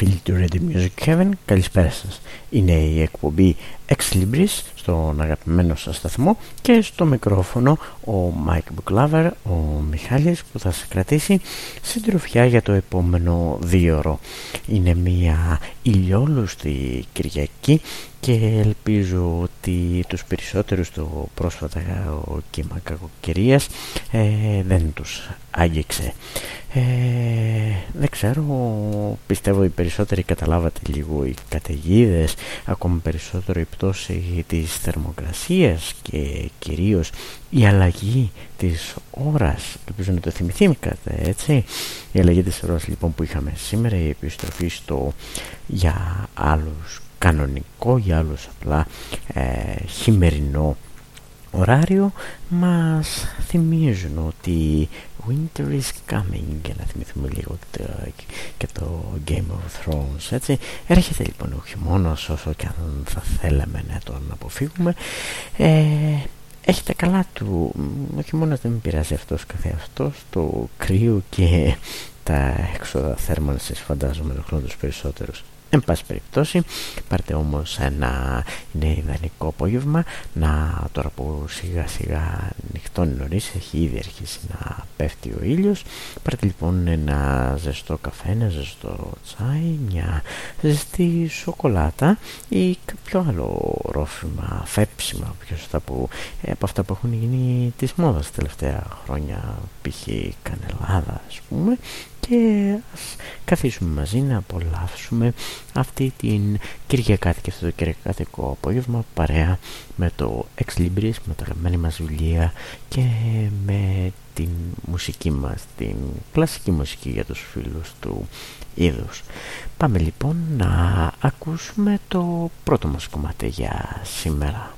Φίλες και φίλοι του Radio Music Heaven, καλησπέρα σας. Είναι η εκπομπή Ex Libris στον αγαπημένο σας σταθμό και στο μικρόφωνο ο Mike Buklaver, ο Μιχάλης που θα σας κρατήσει συντροφιά για το επόμενο δύο Είναι μια ηλιόλουστη Κυριακή και ελπίζω ότι τους περισσότερους το πρόσφατα κύμα κακοκαιρίας ε, δεν τους άγγιξε. Ε, δεν ξέρω, πιστεύω οι περισσότεροι καταλάβατε λίγο οι καταιγίδες, ακόμα περισσότερο η πτώση της θερμοκρασίας και κυρίως η αλλαγή της ώρας, ελπίζω να το θυμηθήκατε έτσι, η αλλαγή της ώρας λοιπόν που είχαμε σήμερα, η επιστροφή στο για άλλους κανονικό, για άλλους απλά ε, χειμερινό ωράριο μας θυμίζουν ότι Winter is coming για να θυμηθούμε λίγο το, και το Game of Thrones έτσι. Έρχεται λοιπόν ο χειμώνας όσο και αν θα θέλαμε να τον αποφύγουμε ε, έχετε καλά του ο χειμώνας δεν πειράζει αυτός καθεαυτός το κρύο και τα έξοδα θέρμανσης φαντάζομαι το χρόνο τους περισσότερους Εν πάση περιπτώσει, πάρτε όμως ένα είναι ιδανικό απόγευμα να τώρα που σιγά σιγά νυχτώνει νωρίς, έχει ήδη αρχίσει να πέφτει ο ήλιος. Πάρτε λοιπόν ένα ζεστό καφέ, ένα ζεστό τσάι, μια ζεστή σοκολάτα ή κάποιο άλλο ρόφημα, φέψιμα, πιο σωστά που, ε, από αυτά που έχουν γίνει της μόδας τα τελευταία χρόνια, π.χ. κανελάδα ας πούμε και ας καθίσουμε μαζί να απολαύσουμε αυτή την Κυριακάτικη αυτό το Κυριακάτικο απόγευμα παρέα με το Ex Libris, με τα αγαπημένη μας βιβλία και με την μουσική μας, την κλασική μουσική για τους φίλους του είδους. Πάμε λοιπόν να ακούσουμε το πρώτο μας κομμάτι για σήμερα.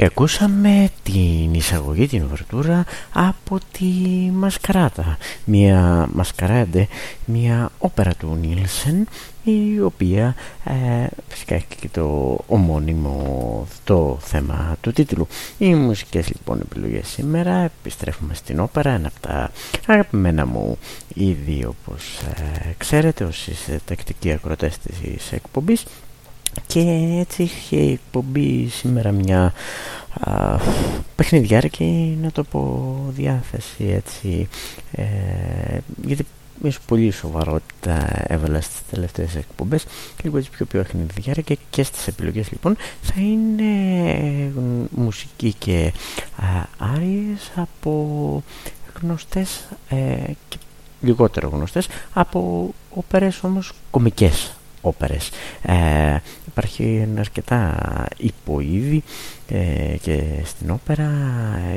Και ακούσαμε την εισαγωγή, την οβερτούρα από τη Μασκαράτα. Μια Μασκαράντε, μια όπερα του Νίλσεν η οποία ε, φυσικά έχει και το ομώνυμο το θέμα του τίτλου. Οι μουσικές λοιπόν επιλογές σήμερα επιστρέφουμε στην όπερα, ένα από τα αγαπημένα μου ήδη όπως ε, ξέρετε όσοι είστε τακτικοί ακροτές της εκπομπής και έτσι είχε εκπομπή σήμερα μια α, παιχνιδιάρικη να το πω διάθεση έτσι. Ε, γιατί με πολύ σοβαρότητα έβαλα στις τελευταίες εκπομπές λίγο έτσι πιο πιο παιχνιδιάρικη και, και στις επιλογές λοιπόν θα είναι μουσική και α, άριες από γνωστές ε, και λιγότερο γνωστές από όπερες όμως κομικές όπερες. Ε, υπάρχει ένα αρκετά υποείδη ε, και στην όπερα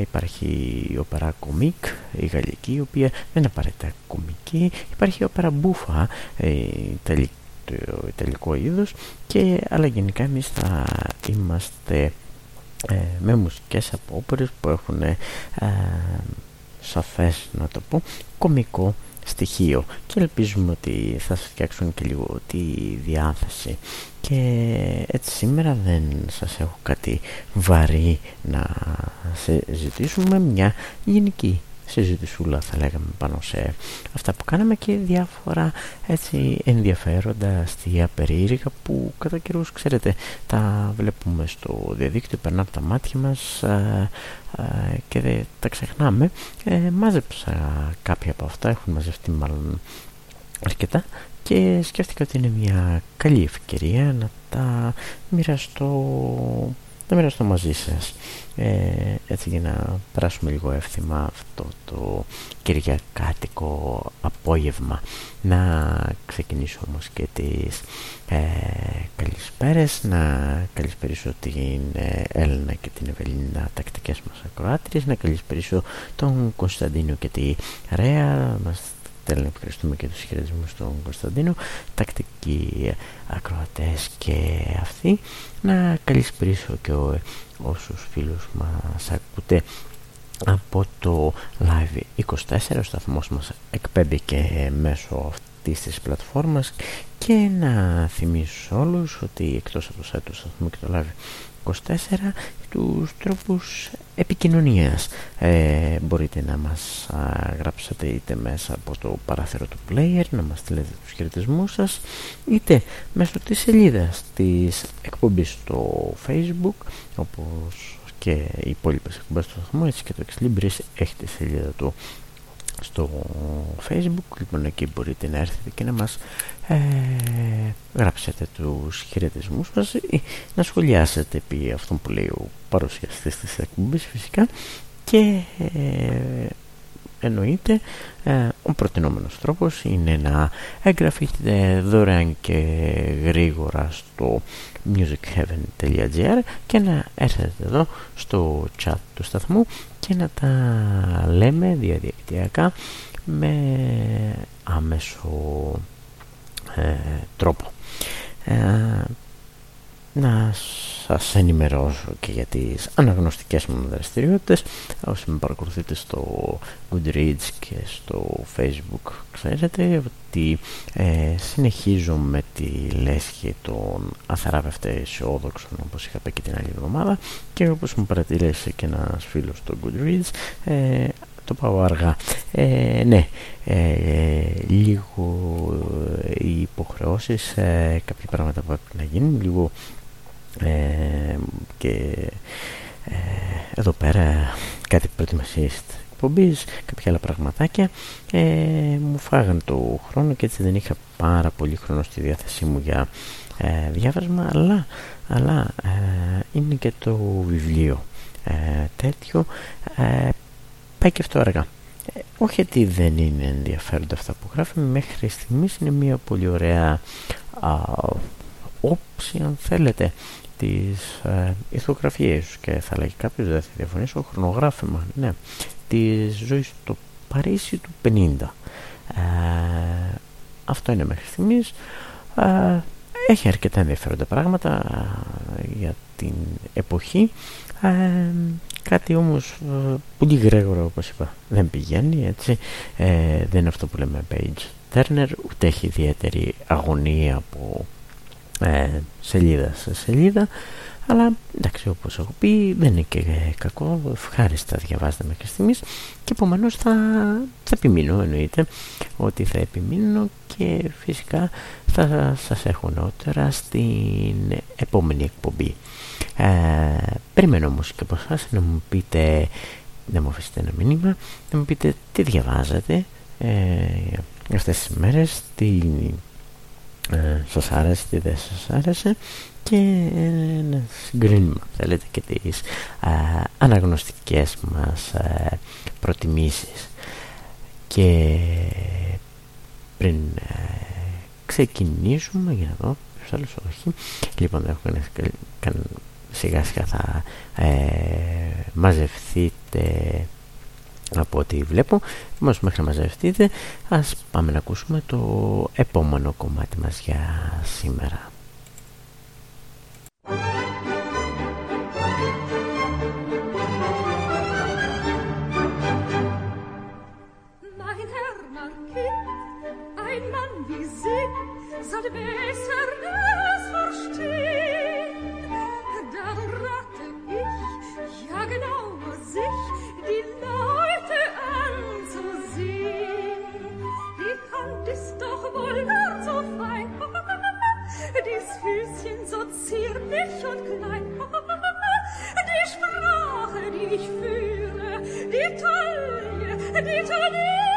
υπάρχει η όπερα κομικ, η γαλλική, η οποία δεν είναι απαραίτητα κομική. Υπάρχει η όπερα μπούφα, ε, το ιταλικό είδος, και, αλλά γενικά εμείς θα είμαστε ε, με μουσικές από όπερες που έχουν ε, σαφές να το πω κομικό στοιχείο και ελπίζουμε ότι θα σας φτιάξουν και λίγο τη διάθεση. Και έτσι σήμερα δεν σας έχω κάτι βαρύ να σε ζητήσουμε μια γενική συζητησούλα θα λέγαμε πάνω σε αυτά που κάναμε και διάφορα έτσι ενδιαφέροντα αστεία περίεργα που κατά καιρούς ξέρετε τα βλέπουμε στο διαδίκτυο περνά από τα μάτια μας α, α, και δεν τα ξεχνάμε. Ε, μάζεψα κάποια από αυτά έχουν μαζευτεί μάλλον αρκετά και σκέφτηκα ότι είναι μια καλή ευκαιρία να τα μοιραστώ να μοιραστώ μαζί σας ε, έτσι για να περάσουμε λίγο εύθυμα αυτό το κυριακάτικο απόγευμα. Να ξεκινήσω όμως και τις ε, καλησπέρες. Να καλησπερίσω την ε, Έλληνα και την Ευελίνα τακτικές μας ακροάτριες. Να καλησπερίσω τον Κωνσταντίνο και τη Ρέα. Μας Θέλω να ευχαριστούμε και τους χαιρετισμούς στον Κωνσταντίνο. Τακτικοί ακροατές και αυτοί. Να καλησπρίσω και ο, όσους φίλους μας ακούτε από το Live 24 ο σταθμός μας εκπέμπει και μέσω αυτής της πλατφόρμας. Και να θυμίσω όλους ότι εκτός από το site του σταθμού και το Live 24 τους τρόπους επικοινωνίας. Ε, μπορείτε να μας γράψετε είτε μέσα από το παράθυρο του player να μας στείλετε τους χαιρετισμούς σας είτε μέσω της σελίδας της εκπομπής στο facebook όπως και οι υπόλοιπες εκπομπές του σταθμού έτσι και το Exlibris έχει τη σελίδα του στο facebook λοιπόν εκεί μπορείτε να έρθετε και να μας ε, γράψετε τους χαιρετισμούς μας ή να σχολιάσετε επί αυτόν που λέει ο παρουσιαστής της εκπομπής φυσικά. Και ε, εννοείται ε, ο προτινόμενος τρόπος είναι να εγγραφείτε δωρεάν και γρήγορα στο musicheaven.gr και να έρθετε εδώ στο chat του σταθμού και να τα λέμε διαδικτυακά με άμεσο ε, τρόπο. Ε, να σας ενημερώσω και για τις αναγνωστικές μου δραστηριότητες όσοι με παρακολουθείτε στο Goodreads και στο Facebook ξέρετε ότι ε, συνεχίζω με τη λέσχη των αθαράβευτε αισιόδοξων όπως είχα πει και την άλλη εβδομάδα και όπως μου παρατηρήσει και ένας φίλος στο Goodreads ε, το πάω αργά. Ε, ναι, ε, λίγο οι υποχρεώσεις, ε, κάποια πράγματα που πρέπει να γίνουν, λίγο ε, και ε, εδώ πέρα κάτι προετοιμασίες εκπομπής, κάποια άλλα πραγματάκια. Ε, μου φάγαν το χρόνο και έτσι δεν είχα πάρα πολύ χρόνο στη διάθεσή μου για ε, διάβασμα αλλά, αλλά είναι και το βιβλίο. Τέτοιο. Πάει και αυτό αργά. Όχι ότι δεν είναι ενδιαφέροντα αυτά που γράφουμε μέχρι στιγμής είναι μια πολύ ωραία α, όψη αν θέλετε τις ε, ηθογραφίες και θα λέγει κάποιος δεν θα διαφωνήσω χρονογράφημα ναι, της ζωής στο Παρίσι του 50 ε, αυτό είναι μέχρι στιγμής. Ε, έχει αρκετά ενδιαφέροντα πράγματα για την εποχή. Κάτι όμως πολύ γρήγορο όπως είπα δεν πηγαίνει έτσι. Δεν είναι αυτό που λέμε page turner ούτε έχει ιδιαίτερη αγωνία από σελίδα σε σελίδα. Αλλά εντάξει όπως έχω πει δεν είναι και κακό. Ευχάριστα διαβάζετε μέχρι στιγμής. Και επομένως θα, θα επιμείνω εννοείται ότι θα επιμείνω και φυσικά θα σας έχω νότερα στην επόμενη εκπομπή. Ε, περιμένω όμως και από εσάς να μου πείτε να μου αφήσετε ένα μήνυμα να μου πείτε τι διαβάζετε ε, αυτές τις μέρες τι ε, σας άρεσε τι δεν σας άρεσε και να συγκρίνουμε θέλετε και τις α, αναγνωστικές μας α, προτιμήσεις. Και πριν α, ξεκινήσουμε για να δω ποιος άλλος όχι. Λοιπόν δεν έχω καν, σιγά σιγά θα ε, μαζευτείτε από ό,τι βλέπω όμως μέχρι να μαζευτείτε ας πάμε να ακούσουμε το επόμενο κομμάτι μας για σήμερα zierlich und klein. Die Sprache, die ich führe, die Taille, die Taille,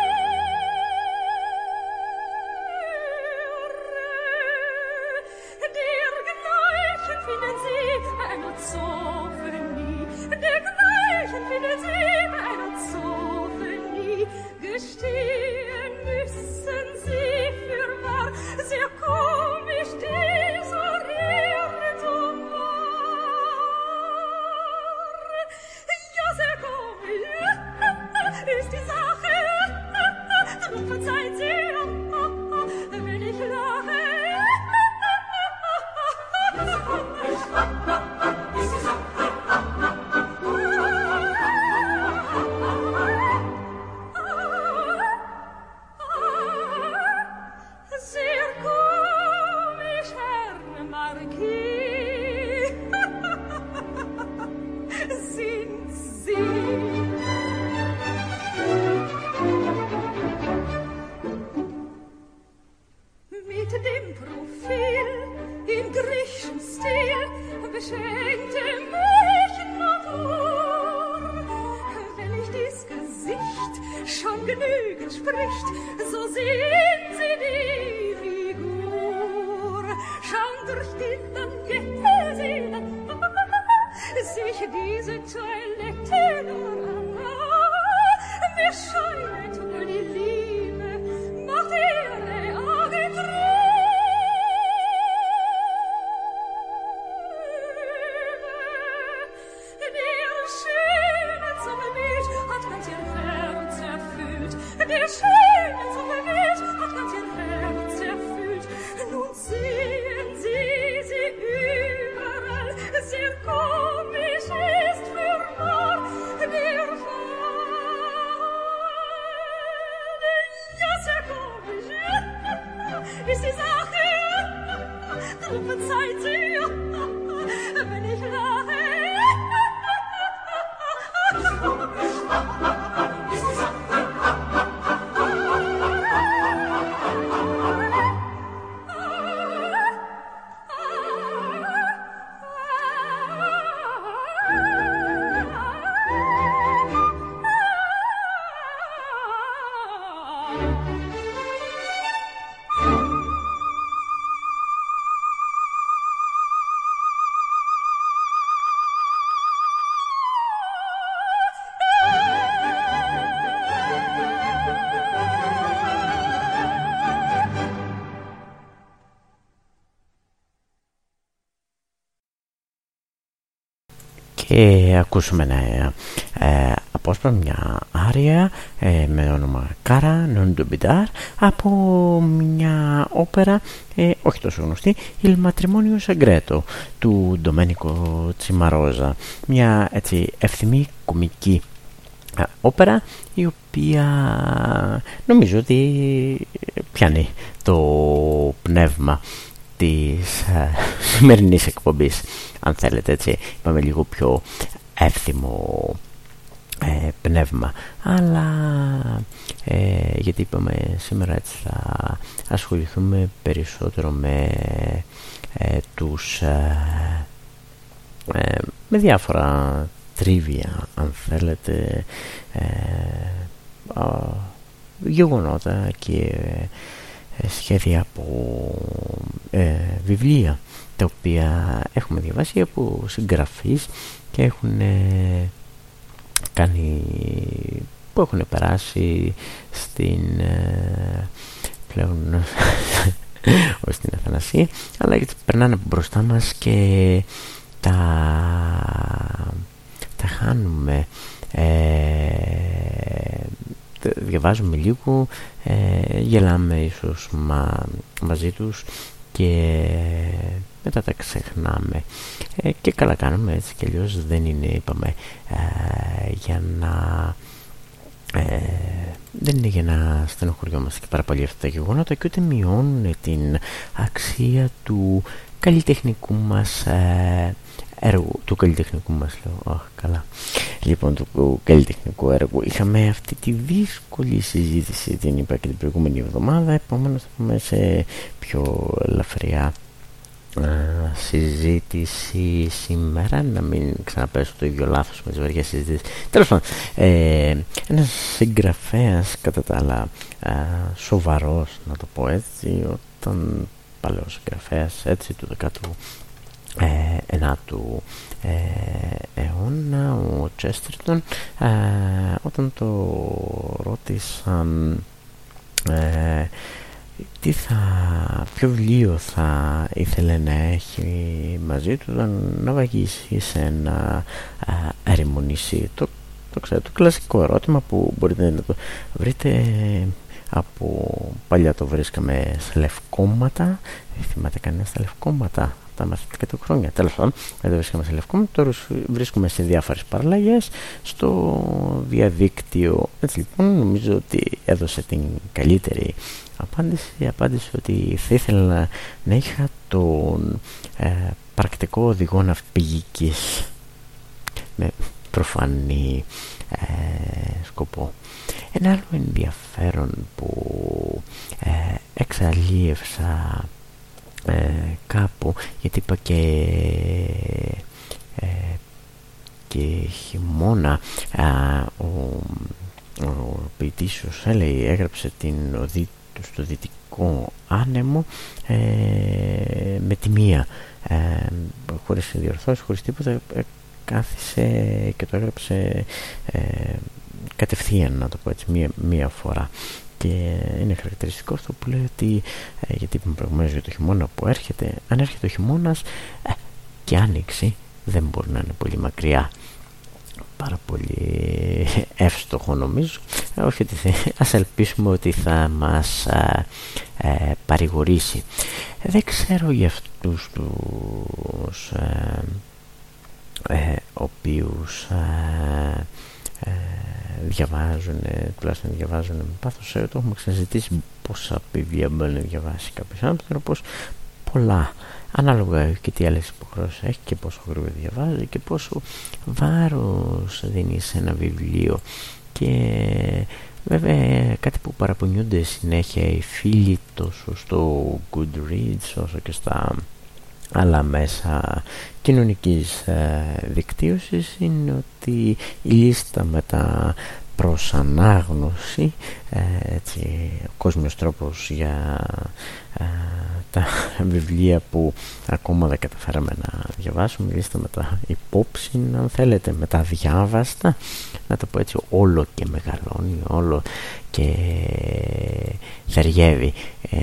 και ακούσουμε ένα ε, απόσπασμα, μια άρια ε, με όνομα Κάρα Νοντομπιντάρ από μια όπερα ε, όχι τόσο γνωστή Il Matrimonio Segreto του Ντομένικο Τσιμαρόζα. Μια έτσι ευθυμή κομική όπερα η οποία νομίζω ότι πιάνει το πνεύμα της ε, σημερινής εκπομπής αν θέλετε έτσι είπαμε λίγο πιο εύθυμο ε, πνεύμα. Αλλά ε, γιατί είπαμε σήμερα έτσι θα ασχοληθούμε περισσότερο με ε, τους με διάφορα τρίβια αν θέλετε γεγονότα και σχέδια από βιβλία τα οποία έχουμε διαβάσει από συγγραφείς και έχουν κάνει που έχουν περάσει στην ε, πλέον ως την Αθανασία αλλά γιατί περνάνε μπροστά μας και τα, τα χάνουμε. Ε, διαβάζουμε λίγο ε, γελάμε ίσως μα, μαζί τους και μετά τα ξεχνάμε. Ε, και καλά κάνουμε έτσι και αλλιώς δεν είναι είπαμε ε, για να ε, δεν είναι για να στενοχωριόμαστε και πάρα πολύ αυτά τα γεγονότα και ούτε μειώνουν την αξία του καλλιτεχνικού μας ε, έργου, του καλλιτεχνικού μας λέω, καλά, λοιπόν του καλλιτεχνικού έργου. Είχαμε αυτή τη δύσκολη συζήτηση την είπα και την προηγούμενη εβδομάδα. Επομένως θα πούμε σε πιο ελαφριά συζήτηση σήμερα. Να μην ξαναπέσω το ίδιο λάθος με τις βαριές συζητήσεις. Τέλος πάντων ε, ένας συγγραφέας κατά τα άλλα ε, σοβαρός να το πω έτσι όταν παλαιός συγγραφέας έτσι του 19ου ε, αιώνα ο Τσέστριτον ε, όταν το ρώτησαν ε, τι θα, ποιο βιβλίο θα ήθελε να έχει μαζί του να βαγίσει σε ένα έρημο νησί το, το, ξέρω, το κλασικό ερώτημα που μπορείτε να το βρείτε από παλιά το βρίσκαμε σε λευκόματα. Θυμάται κανένας στα λευκόματα; Τα μαθητικά του χρόνια. Τέλος πάντων δεν το βρίσκαμε σε λευκόματα τώρα βρίσκουμε σε διάφορες παραλλαγές στο διαδίκτυο. Έτσι λοιπόν νομίζω ότι έδωσε την καλύτερη απάντηση, απάντησε ότι θα ήθελα να, είχα τον ε, πρακτικό οδηγό ναυπηγικής. Με προφανή ε, σκοπό. Ένα άλλο ενδιαφέρον που ε, εξαλείευσα ε, κάπου γιατί είπα και και χειμώνα ο, ο ποιητής ο Σέλεϊ έγραψε την οδή στο δυτικό άνεμο ε, με τη μία. Ε, χωρίς διορθώσεις, χωρίς τίποτα ε, κάθισε και το έγραψε ε, κατευθείαν να το πω έτσι μία, μία φορά και είναι χαρακτηριστικό αυτό που λέει ότι ε, γιατί είπαμε προηγουμένως για το χειμώνα που έρχεται. Αν έρχεται ο χειμώνας και άνοιξη δεν μπορεί να είναι πολύ μακριά. Πάρα πολύ εύστοχο νομίζω. Όχι ότι ας ελπίσουμε ότι θα μας ε, παρηγορήσει. Δεν ξέρω για αυτούς τους ε, ε, οποίους ε, ε, διαβάζουν τουλάχιστον διαβάζουν με πάθος. Το έχουμε ξαναζητήσει πόσα βιβλία μπορεί να διαβάσει κάποιος άνθρωπος. Πως πολλά. Ανάλογα και τι άλλες υποχρεώσεις έχει και πόσο γρήγορα διαβάζει και πόσο βάρος δίνει σε ένα βιβλίο. Και βέβαια κάτι που παραπονιούνται συνέχεια οι φίλοι τόσο στο Goodreads όσο και στα άλλα μέσα κοινωνικής ε, δικτύωσης είναι ότι η λίστα με τα προς ανάγνωση ε, έτσι, ο κόσμιος τρόπος για ε, τα βιβλία που ακόμα δεν καταφέραμε να διαβάσουμε λίστα με τα υπόψη αν θέλετε με τα διάβαστα να το πω έτσι όλο και μεγαλώνει όλο και θεριεύει. Ε,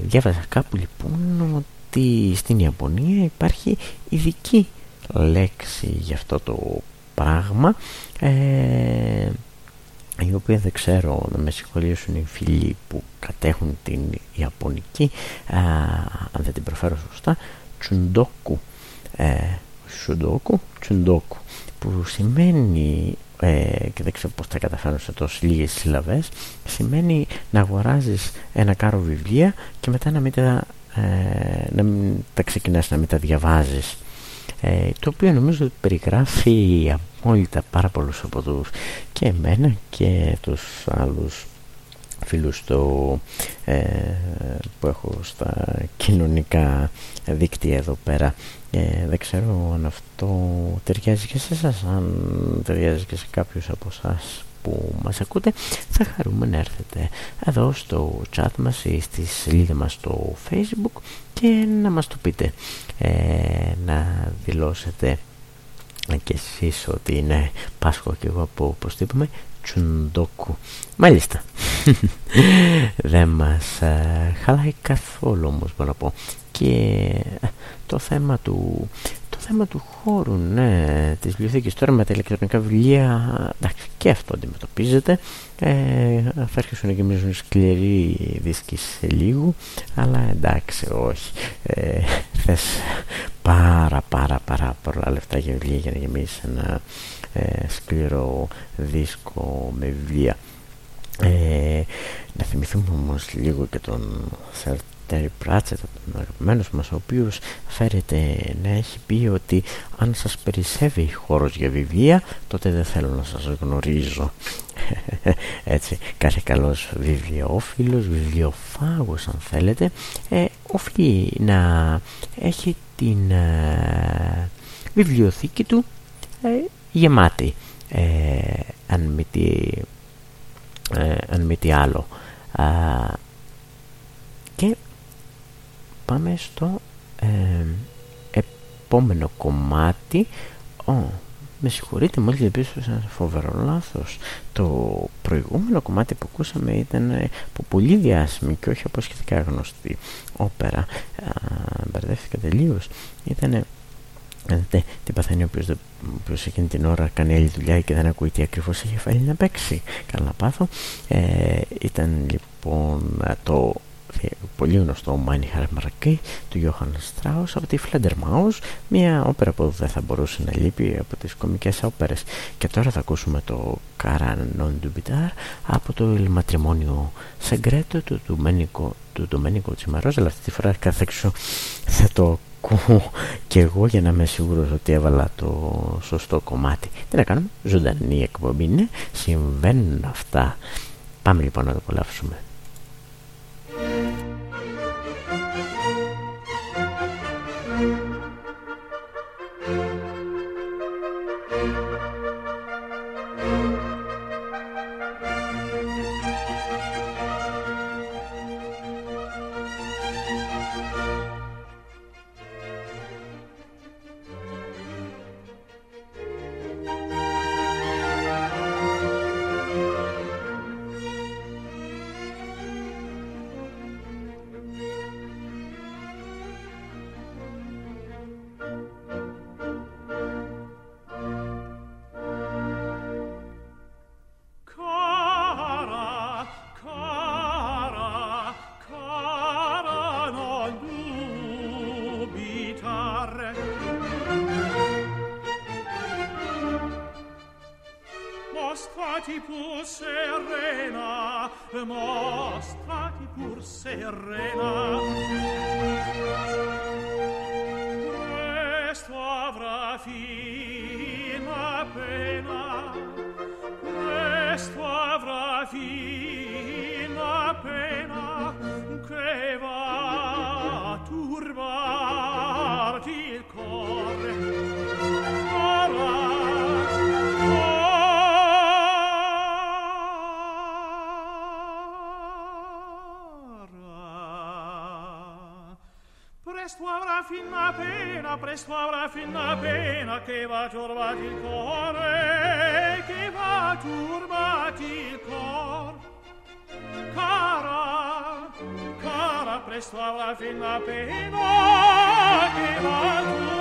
διάβασα κάπου λοιπόν ότι στην Ιαπωνία υπάρχει ειδική λέξη για αυτό το πράγμα ε, η οποία δεν ξέρω να με συγχωρήσουν οι φίλοι που κατέχουν την Ιαπωνική α, αν δεν την προφέρω σωστά τσουντόκου. Ε, σουντόκου, τσουντόκου που σημαίνει ε, και δεν ξέρω πως θα καταφέρω σε τόσο λίγες συλλαβές σημαίνει να αγοράζεις ένα κάρο βιβλία και μετά να μην τα, ε, να μην τα ξεκινάς να μην τα διαβάζεις. Ε, το οποίο νομίζω ότι περιγράφει απόλυτα πάρα πολλούς από τους και εμένα και τους άλλους φίλους το, ε, που έχω στα κοινωνικά δίκτυα εδώ πέρα. Ε, δεν ξέρω αν αυτό ταιριάζει και σε εσάς αν ταιριάζει και σε κάποιους από εσάς που μας ακούτε θα χαρούμε να έρθετε εδώ στο chat μας ή στη σελίδα μας στο facebook και να μας το πείτε. Ε, να δηλώσετε και εσείς ότι είναι Πάσχο και εγώ από πως το είπαμε Τσουντόκου. Μάλιστα. Δεν μας ε, χαλάει καθόλου όμως μπορώ να πω. Και το θέμα του το θέμα του χώρου ναι, της βιβλιοθήκης. Τώρα με τα ηλεκτρονικά βιβλία εντάξει, και αυτό αντιμετωπίζεται. Ε, θα αρχίσουν να γεμίζουν σκληροί δίσκοι σε λίγο αλλά εντάξει όχι. Ε, θες πάρα πάρα πάρα πολλά λεφτά για βιβλία για να γεμίσεις ένα ε, σκληρό δίσκο με βιβλία. Ε, να θυμηθούμε όμως λίγο και τον Σερ Terry Pratchett, ο αγαπημένος μας, ο οποίος φέρεται να έχει πει ότι αν σας περισσεύει χώρος για βιβλία, τότε δεν θέλω να σας γνωρίζω. Έτσι, κάθε καλός βιβλιοφίλος, βιβλιοφάγος αν θέλετε, ε, οφείλει να έχει την ε, βιβλιοθήκη του ε, γεμάτη, ε, αν μη τι, ε, αν μη τι άλλο. Και πάμε στο ε, επόμενο κομμάτι oh, με συγχωρείτε μόλις διαπίστωσα ένα φοβερό λάθος το προηγούμενο κομμάτι που ακούσαμε ήταν από πολύ διάσημη και όχι από σχετικά γνωστή όπερα μπερδεύτηκα τελείως ήταν Δείτε τι παθαίνει ο οποίος, εκείνη την ώρα κάνει άλλη δουλειά και δεν ακούει τι ακριβώς έχει φάει να παίξει. Καλά πάθο. Ε, ήταν λοιπόν το πολύ γνωστό Meine Herr του Johann Strauss από τη Fledermaus μια όπερα που δεν θα μπορούσε να λείπει από τις κομικές όπερες. Και τώρα θα ακούσουμε το Cara non dubitar από το Il Matrimonio Segreto του Domenico, του Domenico Cimarosa. Αλλά αυτή τη φορά κάθε έξω θα το ακούω και εγώ για να είμαι σίγουρος ότι έβαλα το σωστό κομμάτι. Τι να κάνουμε, ζωντανή εκπομπή είναι συμβαίνουν αυτά. Πάμε λοιπόν να το απολαύσουμε che va turbati il cuore, che va turbati il cor. Cara, cara, presto avrà fin la pena, che va turbati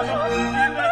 Dio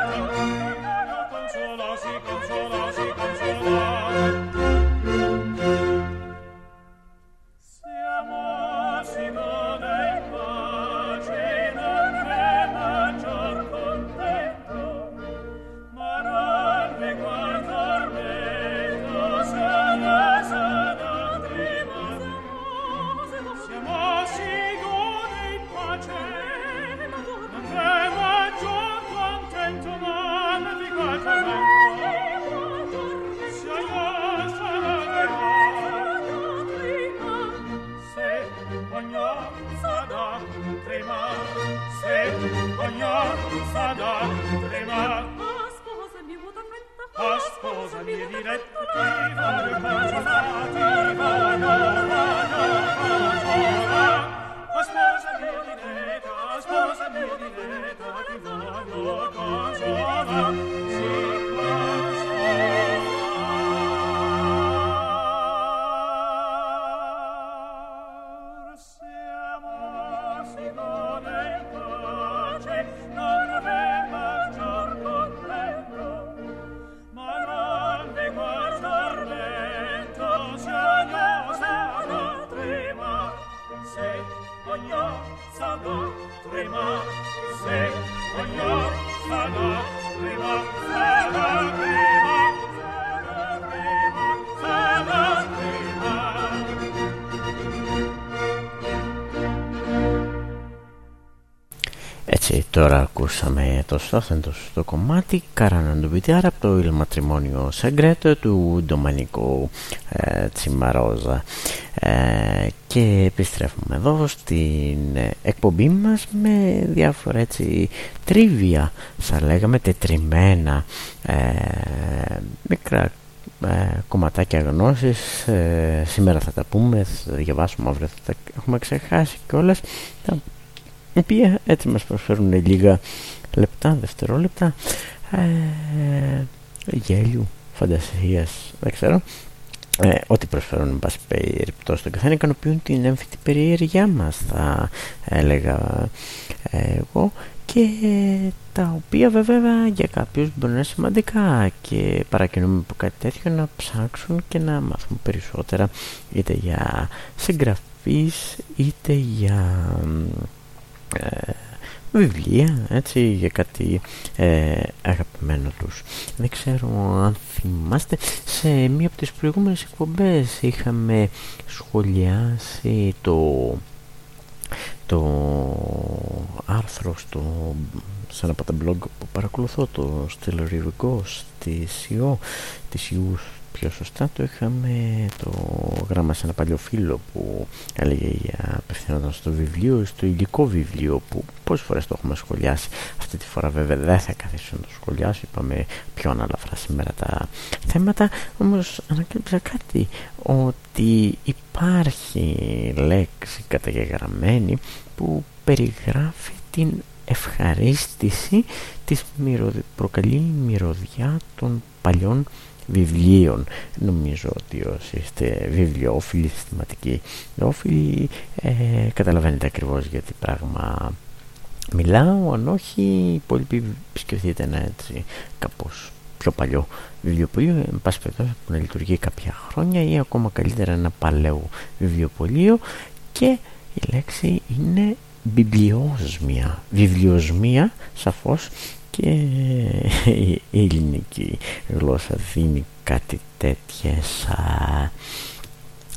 ακούσαμε το Σόθεντος στο κομμάτι Καραναντουμπιτιάρα από το Il Matrimonio Segreto του Ντομανικού ε, Τσιμαρόζα. Ε, και επιστρέφουμε εδώ στην εκπομπή μας με διάφορα έτσι τρίβια θα λέγαμε τετριμένα ε, μικρά ε, κομματάκια γνώσης. Ε, σήμερα θα τα πούμε θα διαβάσουμε αύριο θα τα έχουμε ξεχάσει και όλες η οποία έτσι μας προσφέρουν λίγα λεπτά, δευτερόλεπτα ε, γέλιου, φαντασίας, δεν ξέρω ε, ό,τι προσφέρουν εν πάση περιπτώσει στον καθένα ικανοποιούν την έμφυτη περιέργειά μας θα έλεγα εγώ και τα οποία βέβαια για κάποιους μπορεί να είναι σημαντικά και παρακινούμε από κάτι τέτοιο να ψάξουν και να μάθουν περισσότερα είτε για συγγραφείς είτε για ε, βιβλία έτσι για κάτι ε, αγαπημένο τους. Δεν ξέρω αν θυμάστε σε μία από τις προηγούμενες εκπομπές είχαμε σχολιάσει το το άρθρο στο σε ένα από τα blog που παρακολουθώ το στελεοριβικό της ΙΟ της ΙΟΥ πιο σωστά. Το είχαμε το γράμμα σε ένα παλιό φίλο που έλεγε για απευθυνόταν στο βιβλίο στο υλικό βιβλίο που πόσες φορές το έχουμε σχολιάσει. Αυτή τη φορά βέβαια δεν θα καθίσω να το σχολιάσω είπαμε πιο αναλαφρά σήμερα τα θέματα. Όμως ανακάλυψα κάτι ότι υπάρχει λέξη καταγεγραμμένη που περιγράφει την ευχαρίστηση της προκαλεί μυρωδιά των παλιών βιβλίων. Νομίζω ότι όσοι είστε βιβλιοφίλοι συστηματικοί όφιλοι ε, καταλαβαίνετε ακριβώς γιατί πράγμα μιλάω. Αν όχι οι υπόλοιποι επισκεφτείτε ένα έτσι κάπως πιο παλιό βιβλιοπωλείο εν πάση περιπτώσει που να λειτουργεί κάποια χρόνια ή ακόμα καλύτερα ένα παλαιό βιβλιοπωλείο. Και η λέξη είναι βιβλιοσμία βιβλιοσμία σαφώς και η ελληνική γλώσσα δίνει κάτι τέτοιες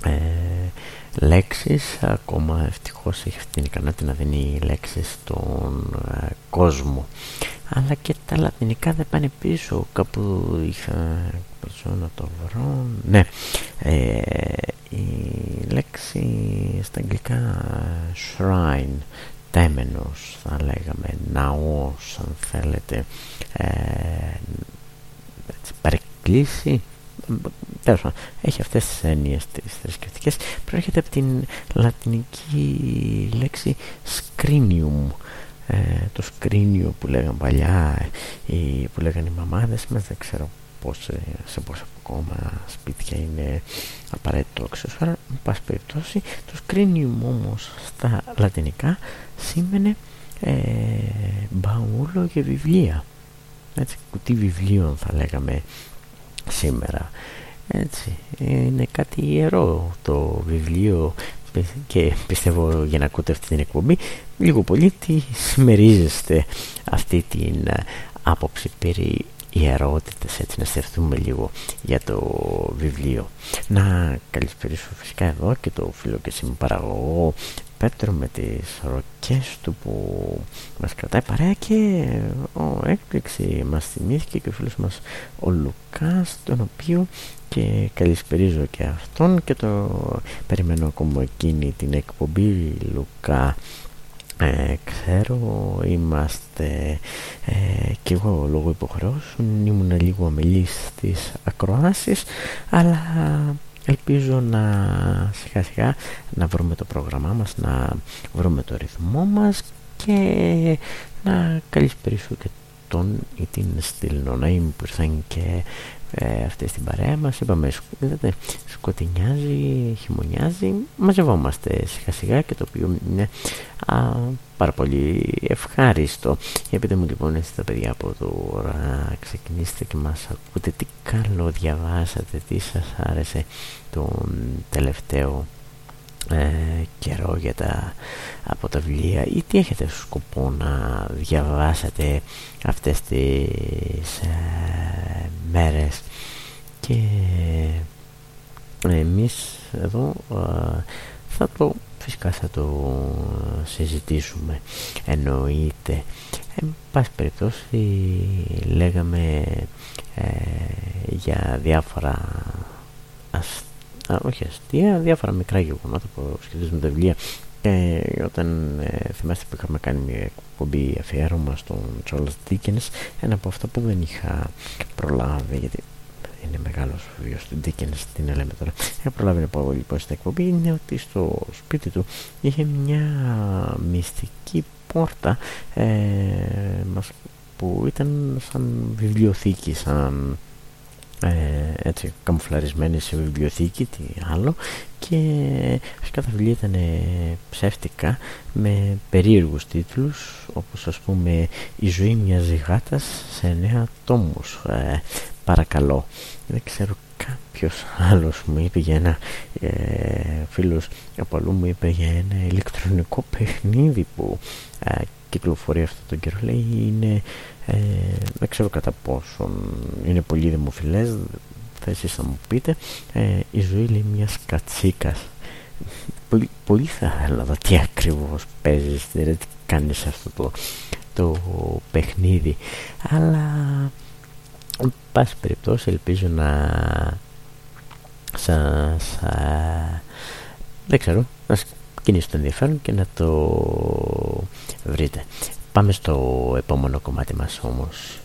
ε, λέξεις. Ακόμα ευτυχώς έχει αυτή την ικανότητα να δίνει λέξεις στον ε, κόσμο. Αλλά και τα λατινικά δεν πάνε πίσω. Κάπου είχα προσπαθώ να το βρω. Ναι ε, η λέξη στα αγγλικά shrine τέμενος θα λέγαμε ναός αν θέλετε ε, έτσι, παρεκκλήσει τέλος πάντων, έχει αυτές τις έννοιες τις θρησκευτικές. Προέρχεται από την λατινική λέξη scrinium ε, το σκρίνιο που λέγαν παλιά ή που λέγαν οι μαμάδες μας δεν ξέρω πώς, ε, σε πόσα ακόμα σπίτια είναι απαραίτητο αξιοσφαίρα. Με πάση περιπτώσει το σκρίνιουμ όμως στα λατινικά σήμαινε ε, μπαούλο και βιβλία. Έτσι, κουτί βιβλίων θα λέγαμε σήμερα. Έτσι, είναι κάτι ιερό το βιβλίο και πιστεύω για να ακούτε αυτή την εκπομπή λίγο πολύ τι συμμερίζεστε αυτή την ε, άποψη περί ιερότητες έτσι να στεφτούμε λίγο για το βιβλίο. Να καλησπέρισω φυσικά εδώ και το φίλο και συμπαραγωγό Πέτρο με τις ροκές του που μας κρατάει παρέα και ο έκπληξη μας θυμήθηκε και ο φίλος μας ο Λουκάς τον οποίο και καλησπερίζω και αυτόν και το περιμένω ακόμα εκείνη την εκπομπή Λουκά ε, ξέρω είμαστε ε, και εγώ λόγω υποχρεώσεων ήμουν λίγο αμελής στις ακροάσεις αλλά ελπίζω να σιγά σιγά να βρούμε το πρόγραμμά μας να βρούμε το ρυθμό μας και να καλησπερίσω και τον ή την στυλ που ήρθαν και ε, αυτές στην παρέα μας είπαμε είδατε, σκοτεινιάζει, χειμωνιάζει μαζευόμαστε σιγά σιγά και το οποίο είναι α, πάρα πολύ ευχάριστο. Για πείτε μου λοιπόν εσείς τα παιδιά από τώρα ξεκινήστε και μας ακούτε. Τι καλό διαβάσατε τι σας άρεσε τον τελευταίο ε, καιρό για τα, από τα βιβλία ή τι έχετε σκοπό να διαβάσετε αυτές τις ε, μέρες. Και εμείς εδώ ε, θα το φυσικά θα το συζητήσουμε. Εννοείται. Εν πάση περιπτώσει λέγαμε ε, για διάφορα αστεία όχι αστεία, διάφορα μικρά γεγονότα που σχετίζουν με τα βιβλία. Και όταν ε, θυμάστε που είχαμε κάνει μια εκπομπή αφιέρωμα στον Charles Dickens, ένα από αυτά που δεν είχα προλάβει, γιατί είναι μεγάλος βιβλίος του Dickens, τι να λέμε τώρα. Είχα προλάβει να πω λοιπόν στην εκπομπή, είναι ότι στο σπίτι του είχε μια μυστική πόρτα ε, που ήταν σαν βιβλιοθήκη, σαν ε, έτσι καμουφλαρισμένη σε βιβλιοθήκη τι άλλο. Και φυσικά τα βιβλία ήταν ψεύτικα με περίεργους τίτλους όπως ας πούμε «Η ζωή μιας ζυγάτας σε νέα τόμους» ε, παρακαλώ. Δεν ξέρω κάποιος άλλος μου είπε για ένα ε, φίλος από αλλού μου είπε για ένα ηλεκτρονικό παιχνίδι που ε, κυκλοφορεί αυτό τον καιρό. Λέει είναι ε, δεν ξέρω κατά πόσον είναι πολύ δημοφιλές θα εσείς θα μου πείτε. Ε, η ζωή λέει μιας κατσίκας. Πολύ, πολύ θα ήθελα να τι ακριβώς παίζεις δηλαδή τι κάνεις αυτό το, το παιχνίδι. Αλλά πάση περιπτώσει ελπίζω να σας δεν ξέρω να σας κινήσει το ενδιαφέρον και να το βρείτε Πάμε στο επόμενο κομμάτι μας όμως.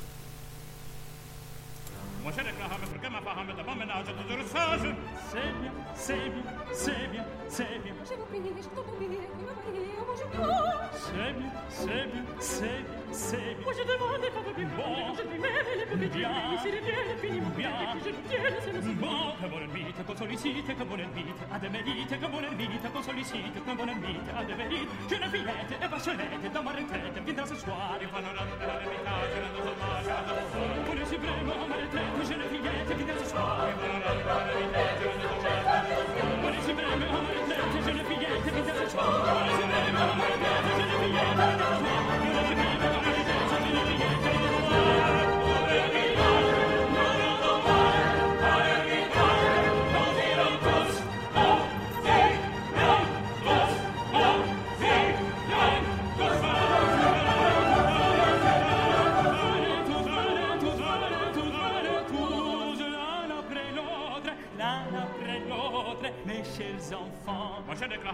vite, que bonne vite, à de mérite, que bonne vite, qu'on sollicite, que bonne vite, à de mérite. Je ne fillette et passionnette, dans ma retraite, ce soir. Et panorama de l'ermitage, la dose hommage, la dose hommage. Pour le suprême.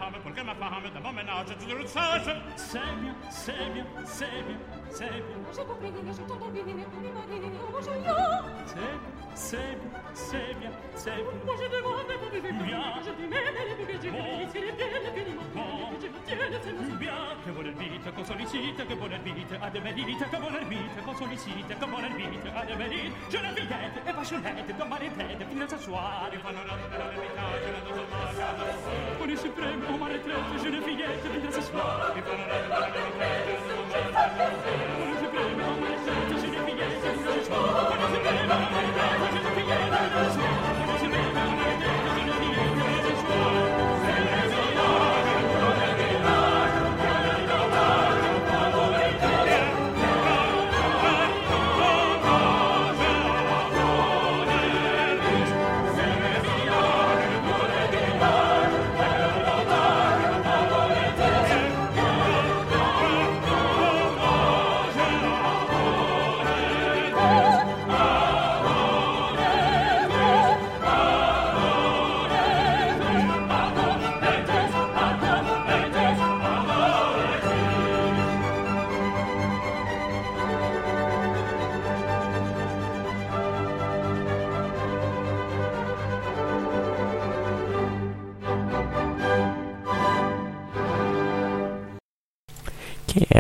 femme, pour que ma femme de mon ménage, tu le saches. C'est bien, c'est bien, c'est bien, c'est bien. J'ai compris, je t'en ai c'est bien, c'est bien, c'est bien. Moi je demande je bien. Je dis mais bien, les bien. Je c'est bien. Vite, qu'on sollicite, que bonne vite, à de mérite, que vite, qu'on sollicite, que bonne vite, à. Je la billette, et pas chelette, dans ma retraite, fino ce On est suprême, je ne fillette, fino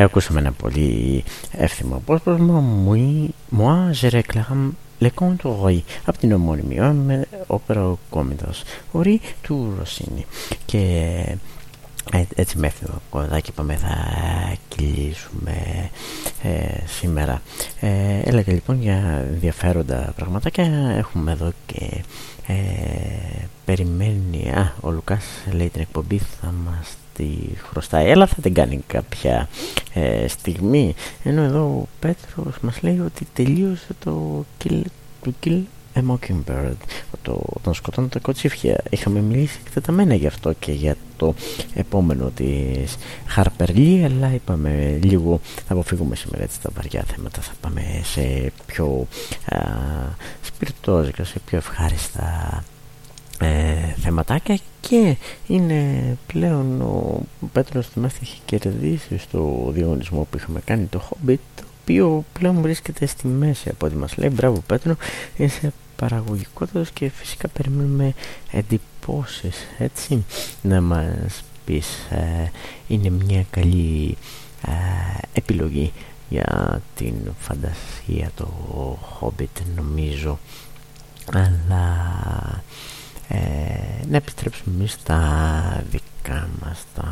ακούσαμε ένα πολύ εύθυμο απόσπασμα «Moi je réclame le conte Roy» από την ομόνιμη όπερα «Ο Κόμιτος» ορί του Ρωσίνη. Και ε, έτσι με εύθυμο κοδάκι είπαμε θα κυλήσουμε ε, σήμερα. Ε, έλεγα λοιπόν για ενδιαφέροντα πραγματάκια. Έχουμε εδώ και ε, περιμένει... Α, ο Λουκάς λέει την εκπομπή θα μας τη χρωστάει. Έλα θα την κάνει κάποια ε, στιγμή. Ενώ εδώ ο Πέτρος μας λέει ότι τελείωσε το Kill, το kill a Mockingbird. Το, τον σκοτώνω τα κοτσίφια. Είχαμε μιλήσει εκτεταμένα γι' αυτό και για το επόμενο της Harper Lee, αλλά είπαμε λίγο θα αποφύγουμε σήμερα έτσι τα βαριά θέματα. Θα πάμε σε πιο α, σπιρτόζικα, σε πιο ευχάριστα ε, θεματάκια και είναι πλέον ο Πέτρος θυμάστε έχει κερδίσει στο διαγωνισμό που είχαμε κάνει το Hobbit το οποίο πλέον βρίσκεται στη μέση από ό,τι μας λέει. Μπράβο Πέτρο. Είσαι παραγωγικότατος και φυσικά περιμένουμε εντυπώσεις έτσι να μας πεις. Ε, είναι μια καλή ε, επιλογή για την φαντασία το Hobbit νομίζω. Αλλά ε, να επιστρέψουμε εμείς στα δικά μας τα,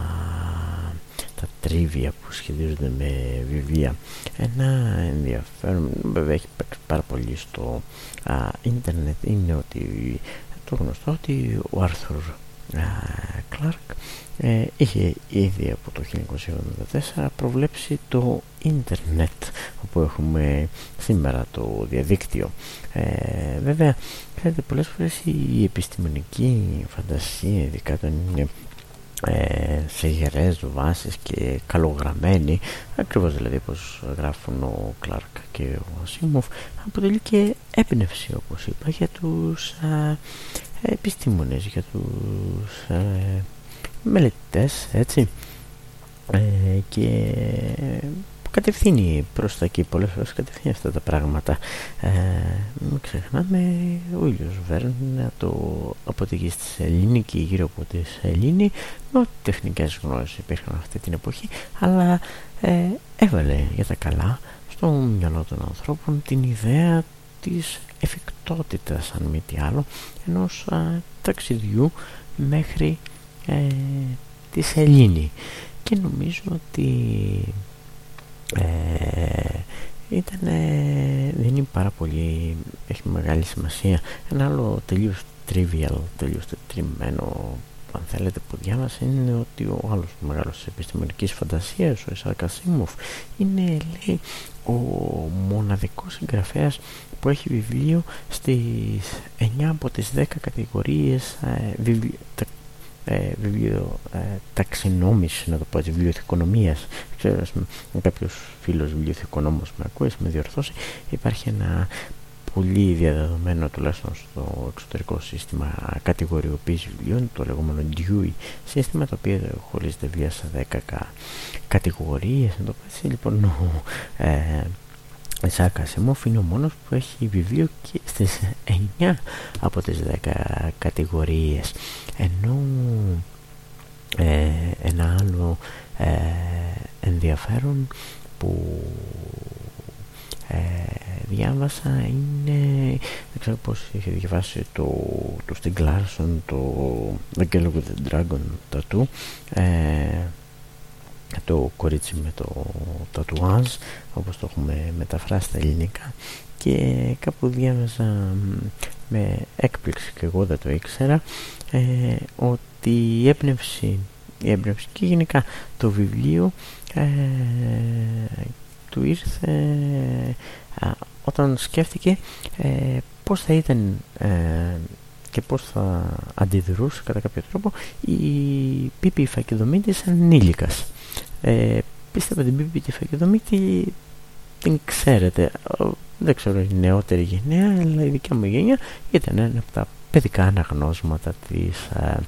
τα τρίβια που σχεδίζονται με βιβλία. Ένα ενδιαφέρον βέβαια έχει παίξει πάρα πολύ στο α, ίντερνετ είναι ότι το γνωστό ότι ο Άρθουρ Κλάρκ ε, είχε ήδη από το 1984 προβλέψει το ίντερνετ όπου έχουμε σήμερα το διαδίκτυο. Ε, βέβαια ξέρετε πολλές φορές η επιστημονική φαντασία ειδικά όταν είναι ε, σε γερές βάσεις και καλογραμμένη ακριβώς δηλαδή όπως γράφουν ο Κλάρκ και ο Σίμοφ αποτελεί και έμπνευση όπως είπα για τους α, επιστήμονες για τους ε, μελετητές έτσι. Ε, και κατευθύνει προς τα εκεί πολλές φορές κατευθύνει αυτά τα πράγματα. Ε, μην ξεχνάμε ο ήλιος Βέρν το από της γη στη Σελήνη και γύρω από της Σελήνη με ό,τι τεχνικές γνώσεις υπήρχαν αυτή την εποχή αλλά ε, έβαλε για τα καλά στο μυαλό των ανθρώπων την ιδέα της εφικτότητας αν μη τι άλλο ενός α, ταξιδιού μέχρι ε, της Σελήνη και νομίζω ότι ε, ήταν, δεν είναι πάρα πολύ, έχει μεγάλη σημασία. Ένα άλλο τελείως trivial, τελείως τετριμένο αν θέλετε που διάβασα είναι ότι ο άλλος μεγάλος της επιστημονικής φαντασίας, ο Ισάρ Κασίμοφ, είναι λέει ο μοναδικός συγγραφέας που έχει βιβλίο στις 9 από τις 10 κατηγορίες ε, βιβλιο, ε, βιβλίο ε, ταξινόμηση, να το πω έτσι, βιβλιοθηκονομίας. Ξέρω, αν κάποιος φίλος βιβλιοθηκονόμος με ακούει, με διορθώσει, υπάρχει ένα πολύ διαδεδομένο τουλάχιστον στο εξωτερικό σύστημα κατηγοριοποίησης βιβλίων το λεγόμενο Dewey σύστημα το οποίο χωρίζεται βία σε 10 κατηγορίες το λοιπόν ο ε, Ισάκα Σιμόφ είναι ο μόνος που έχει βιβλίο και στις 9 από τις 10 κατηγορίες. Ενώ ε, ένα άλλο ε, ενδιαφέρον που ε, διάβασα είναι δεν ξέρω πως είχε διαβάσει το, το Stig Larsson το The Girl with the Dragon Tattoo ε, το κορίτσι με το τατουάζ όπως το έχουμε μεταφράσει στα ελληνικά και κάπου διάβαζα με έκπληξη και εγώ δεν το ήξερα ε, ότι η έμπνευση, η έμπνευση και γενικά το βιβλίο ε, του ήρθε όταν σκέφτηκε ε, πώς θα ήταν ε, και πώς θα αντιδρούσε κατά κάποιο τρόπο η Πίπη Φακεδομήτης σαν ενήλικας. Ε, πίστευα την Πίπη τη Φακεδομήτη την ξέρετε. Δεν ξέρω η νεότερη γενιά, αλλά η δικιά μου γενιά ήταν ένα από τα παιδικά αναγνώσματα της, α,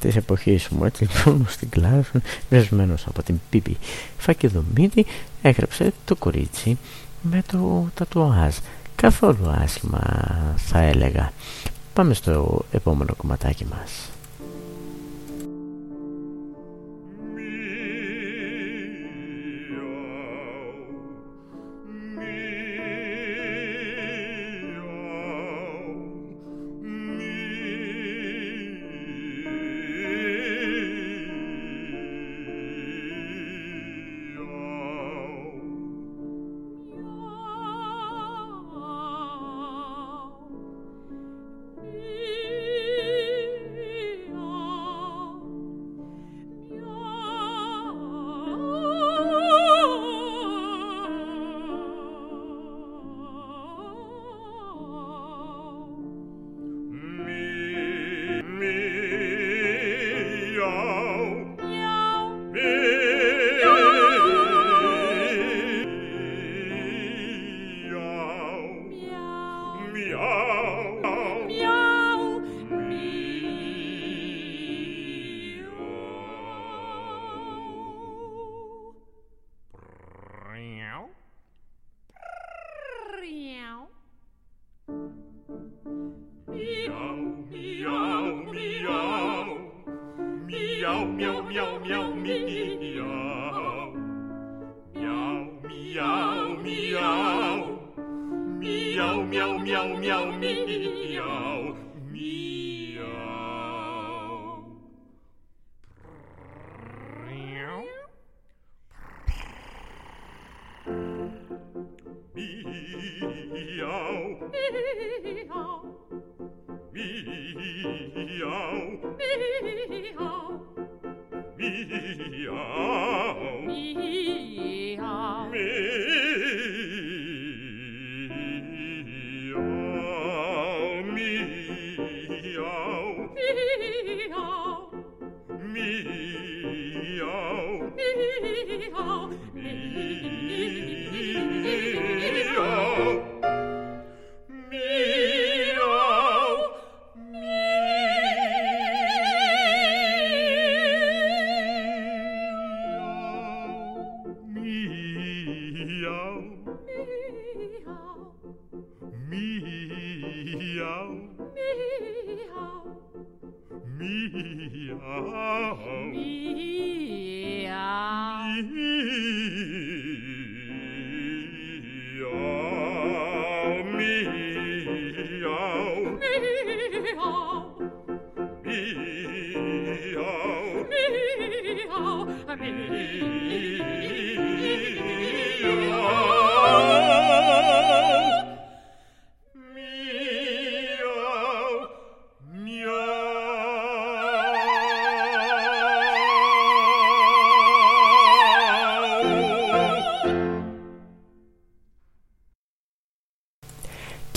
της εποχής μου. Έτσι λοιπόν στην κλάση, βεσμένος από την Πίπη Φακεδομήτη, έγραψε το κορίτσι με το τατουάζ. Καθόλου άσχημα θα έλεγα. Πάμε στο επόμενο κομματάκι μας.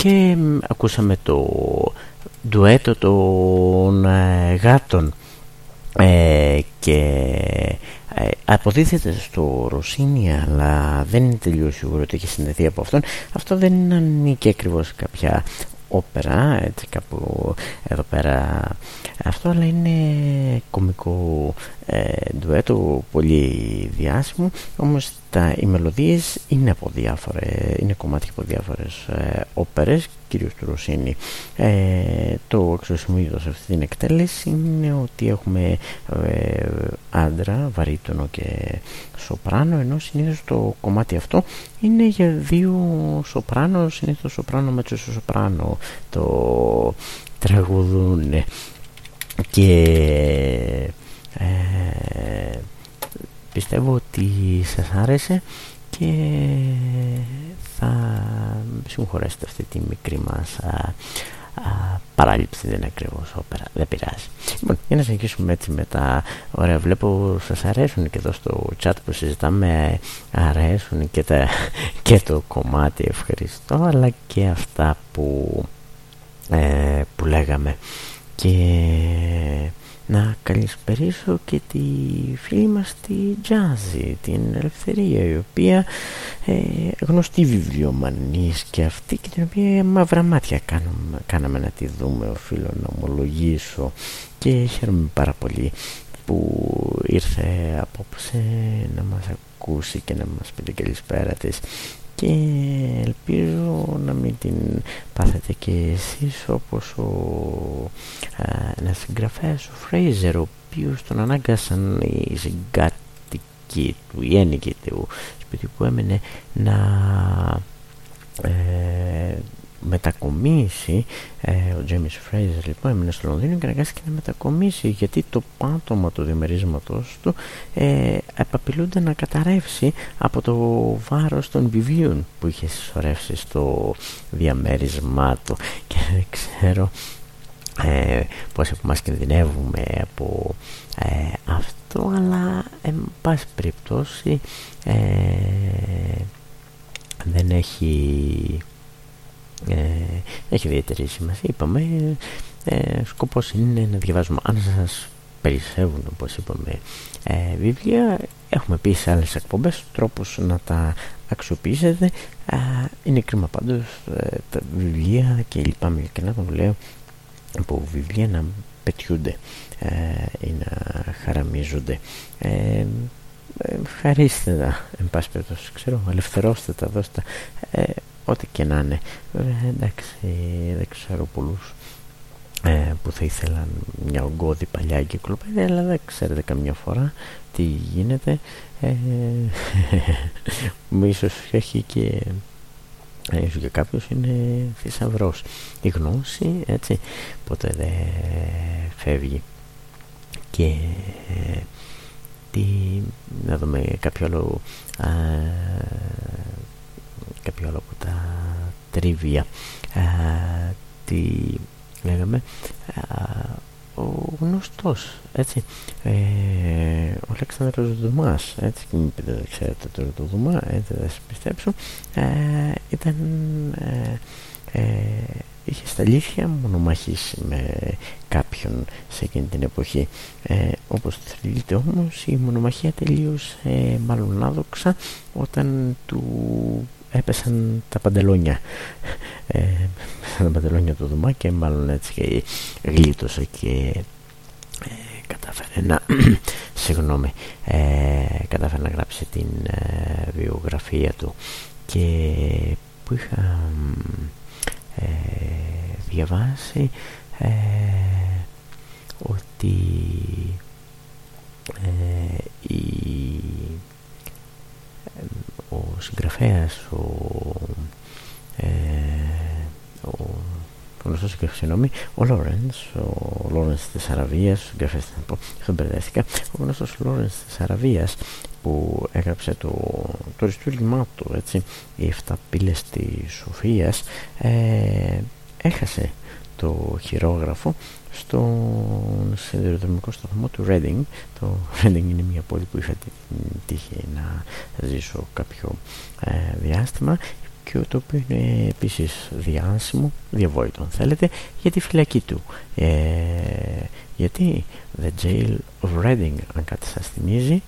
Και ακούσαμε το ντουέτο των ε, γάτων. Ε, και ε, αποδίδεται στο Ρωσίνι αλλά δεν είναι τελείως σίγουρο ότι έχει συνδεθεί από αυτόν. Αυτό δεν ανήκει ακριβώς κάποια όπερα έτσι κάπου εδώ πέρα. Αυτό αλλά είναι κομικό ε, ντουέτο πολύ διάσημο. Όμως τα, οι μελωδίες είναι από διάφορες είναι κομμάτια από διάφορες ε, όπερες κυρίως του Ρωσίνη ε, το εξωσημείο σε αυτή την εκτέλεση είναι ότι έχουμε ε, άντρα, βαρύτονο και σοπράνο ενώ συνήθως το κομμάτι αυτό είναι για δύο σοπράνο συνήθως σοπράνο με σοπράνο το τραγουδούν και ε, πιστεύω ότι σας άρεσε και θα συγχωρέσετε αυτή τη μικρή μας α, α, παράληψη δεν είναι ακριβώς όπερα, δεν πειράζει. Λοιπόν, για να συνεχίσουμε έτσι με τα ωραία βλέπω σας αρέσουν και εδώ στο chat που συζητάμε αρέσουν και, τα, και το κομμάτι ευχαριστώ αλλά και αυτά που, ε, που λέγαμε. Και να καλησπερίσω και τη φίλη μας τη Τζάζη, την Ελευθερία η οποία ε, γνωστή βιβλιομανής και αυτή και την οποία μαύρα μάτια κάνουμε, κάναμε να τη δούμε οφείλω να ομολογήσω. Και χαίρομαι πάρα πολύ που ήρθε απόψε να μας ακούσει και να μας πει την καλησπέρα της και ελπίζω να μην την πάθετε και εσείς όπως ο ένας συγγραφέας ο Φρέιζερ ο οποίος τον ανάγκασαν οι συγκάτοικοι του οι ένοικοι του σπιτιού που έμενε να ε, μετακομίσει ε, ο Τζέμις Φρέιζερ λοιπόν έμεινε στο Λονδίνο και αναγκάστηκε να μετακομίσει γιατί το πάτωμα του διαμερίσματος του ε, επαπειλούνται να καταρρεύσει από το βάρος των βιβλίων που είχε συσσωρεύσει στο διαμέρισμά του. Και δεν ξέρω ε, πώς από εμάς κινδυνεύουμε από ε, αυτό αλλά εν πάση περιπτώσει ε, δεν έχει ε, έχει ιδιαίτερη σημασία είπαμε. Ε, σκοπός είναι να διαβάζουμε. Αν σας περισσεύουν όπως είπαμε ε, βιβλία έχουμε πει σε άλλες εκπομπές τρόπους να τα αξιοποιήσετε. Ε, είναι κρίμα πάντως ε, τα βιβλία και λυπάμαι και να το λέω από βιβλία να πετιούνται ή να χαραμίζονται. Ε, χαρίστε τα εν πάση περιπτώσει ξέρω ελευθερώστε τα δώστε ό,τι και να είναι. Βέβαια εντάξει δεν ξέρω πολλούς ε, που θα ήθελαν μια ογκώδη παλιά εγκυκλοπαίδεια αλλά δεν ξέρετε καμιά φορά τι γίνεται. Ε, ίσως έχει και ίσως και κάποιος είναι θησαυρός. η γνώση έτσι ποτέ δεν φεύγει. Και τι, να δούμε κάποιο άλλο κάποιο άλλο από τα τρίβια. Τι λέγαμε ο γνωστός έτσι ε, ο Αλέξανδρος Δουμάς έτσι και μην πείτε δεν ξέρετε τώρα το Δουμά έτσι θα σας πιστέψω ε, ήταν ε, ε, είχε στα αλήθεια μονομαχήσει με κάποιον σε εκείνη την εποχή. Ε, όπως θέλετε όμως η μονομαχία τελείωσε μάλλον άδοξα όταν του έπεσαν τα παντελόνια. Ε, τα παντελόνια του Δουμά και μάλλον έτσι και γλίτωσε και ε, κατάφερε να συγγνώμη ε, κατάφερε να γράψει την ε, βιογραφία του. Και που είχα ε, διαβάσει ε, ότι η ο συγγραφέας, ο, ε, ο γνωστός συγγραφέας, συγγνώμη, ο Λόρενς, ο Λόρενς της Αραβίας, ο συγγραφέας, δεν μπερδεύτηκα, ο γνωστός Λόρενς της Αραβίας που έγραψε το, το αριστούργημά του, έτσι, οι 7 πύλες της Σοφίας, ε, έχασε το χειρόγραφο στον σιδηροδρομικό σταθμό του Reading. Το Reading είναι μια πόλη που είχα την τύχη να ζήσω κάποιο ε, διάστημα και το οποίο είναι επίσης διάσημο, διαβόητο αν θέλετε, για τη φυλακή του. Ε, γιατί The Jail of Reading, αν κάτι σας θυμίζει,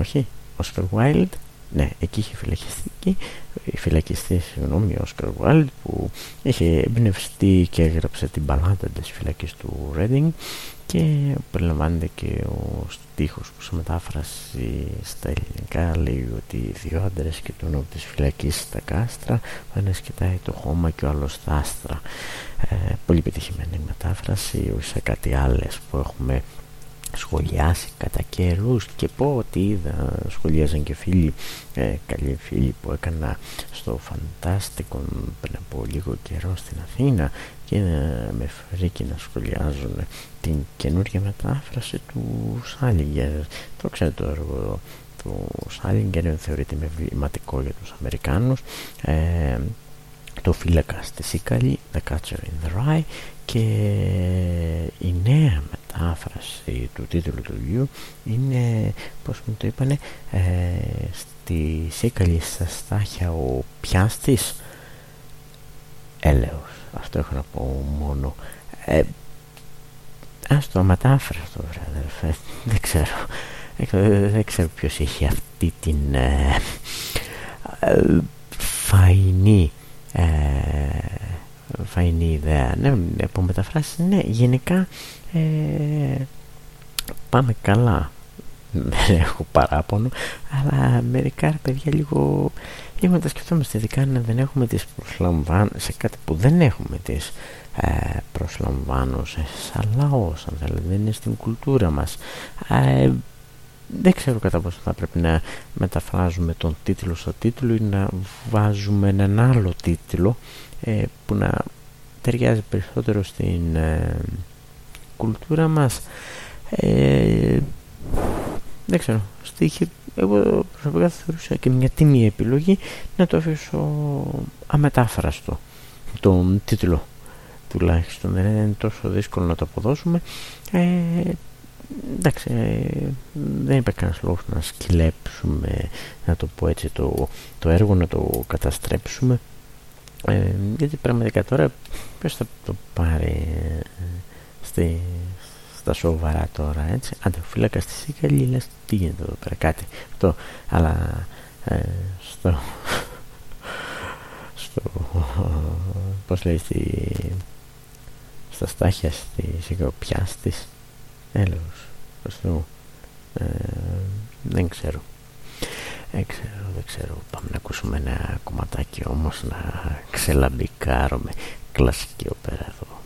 όχι, Oscar Wilde ναι, εκεί είχε φυλακιστεί, φυλακιστεί συγγνώμη, ο Όσκαρ Wilde που είχε εμπνευστεί και έγραψε την μπαλάντα της φυλακής του Reading και περιλαμβάνεται και ο στίχος που σε μετάφραση στα ελληνικά λέει ότι οι δύο άντρες κοιτούν από της φυλακής στα κάστρα ο ένας κοιτάει το χώμα και ο άλλος τα άστρα ε, πολύ πετυχημένη μετάφραση σε κάτι άλλες που έχουμε σχολιάσει κατά καιρούς και πω ότι είδα σχολιάζαν και φίλοι ε, καλοί φίλοι που έκανα στο Φαντάστικο πριν από λίγο καιρό στην Αθήνα και ε, με φρίκει να σχολιάζουν την καινούργια μετάφραση του Σάλιγκερ. Το ξέρετε το έργο του Σάλιγκερ θεωρείται με βηματικό για τους Αμερικάνους. Ε, το φύλακα στη Σίκαλη The Catcher in the Rye και η νέα μετάφραση του τίτλου του βιβλίου είναι, πώς μου το είπανε, ε, στη Σίκαλη στα στάχια ο πιάστης έλεος. Αυτό έχω να πω μόνο. Ε, ας το αμετάφραστο, βρε δεν ξέρω. Δεν ξέρω ποιος έχει αυτή την ε, ε, φαϊνή ε, φαϊνή ιδέα. Ναι, από μεταφράσεις ναι γενικά ε, πάμε καλά. Δεν έχω παράπονο αλλά μερικά παιδιά λίγο λίγο να τα σκεφτόμαστε ειδικά να δεν έχουμε τις προσλαμβάνωσες σε κάτι που δεν έχουμε τις ε, προσλαμβάνωσες. Σαν λαός αν θέλετε δεν είναι στην κουλτούρα μας. Ε, δεν ξέρω κατά πόσο θα πρέπει να μεταφράζουμε τον τίτλο στο τίτλο ή να βάζουμε έναν άλλο τίτλο ε, που να ταιριάζει περισσότερο στην ε, κουλτούρα μας. Ε, δεν ξέρω. Στοίχη, εγώ προσωπικά θα θεωρούσα και μια τιμή επιλογή να το αφήσω αμετάφραστο τον τίτλο. Τουλάχιστον δεν είναι τόσο δύσκολο να το αποδώσουμε. Ε, εντάξει δεν υπάρχει κανένας λόγος να σκυλέψουμε να το πω έτσι το, το έργο να το καταστρέψουμε ε, γιατί πραγματικά τώρα ποιος θα το πάρει ε, στη, στα σοβαρά τώρα έτσι. Άντε φύλακα στη Σίκαλη λες τι γίνεται εδώ πέρα κάτι. Αυτό αλλά ε, στο στο πως λέει στη, στα στάχια στη Σικοπιάστης έλεος προς Θεού. Ε, δεν ξέρω δεν ξέρω, δεν ξέρω. Πάμε να ακούσουμε ένα κομματάκι όμως να ξελαμπικάρουμε κλασική οπέρα εδώ.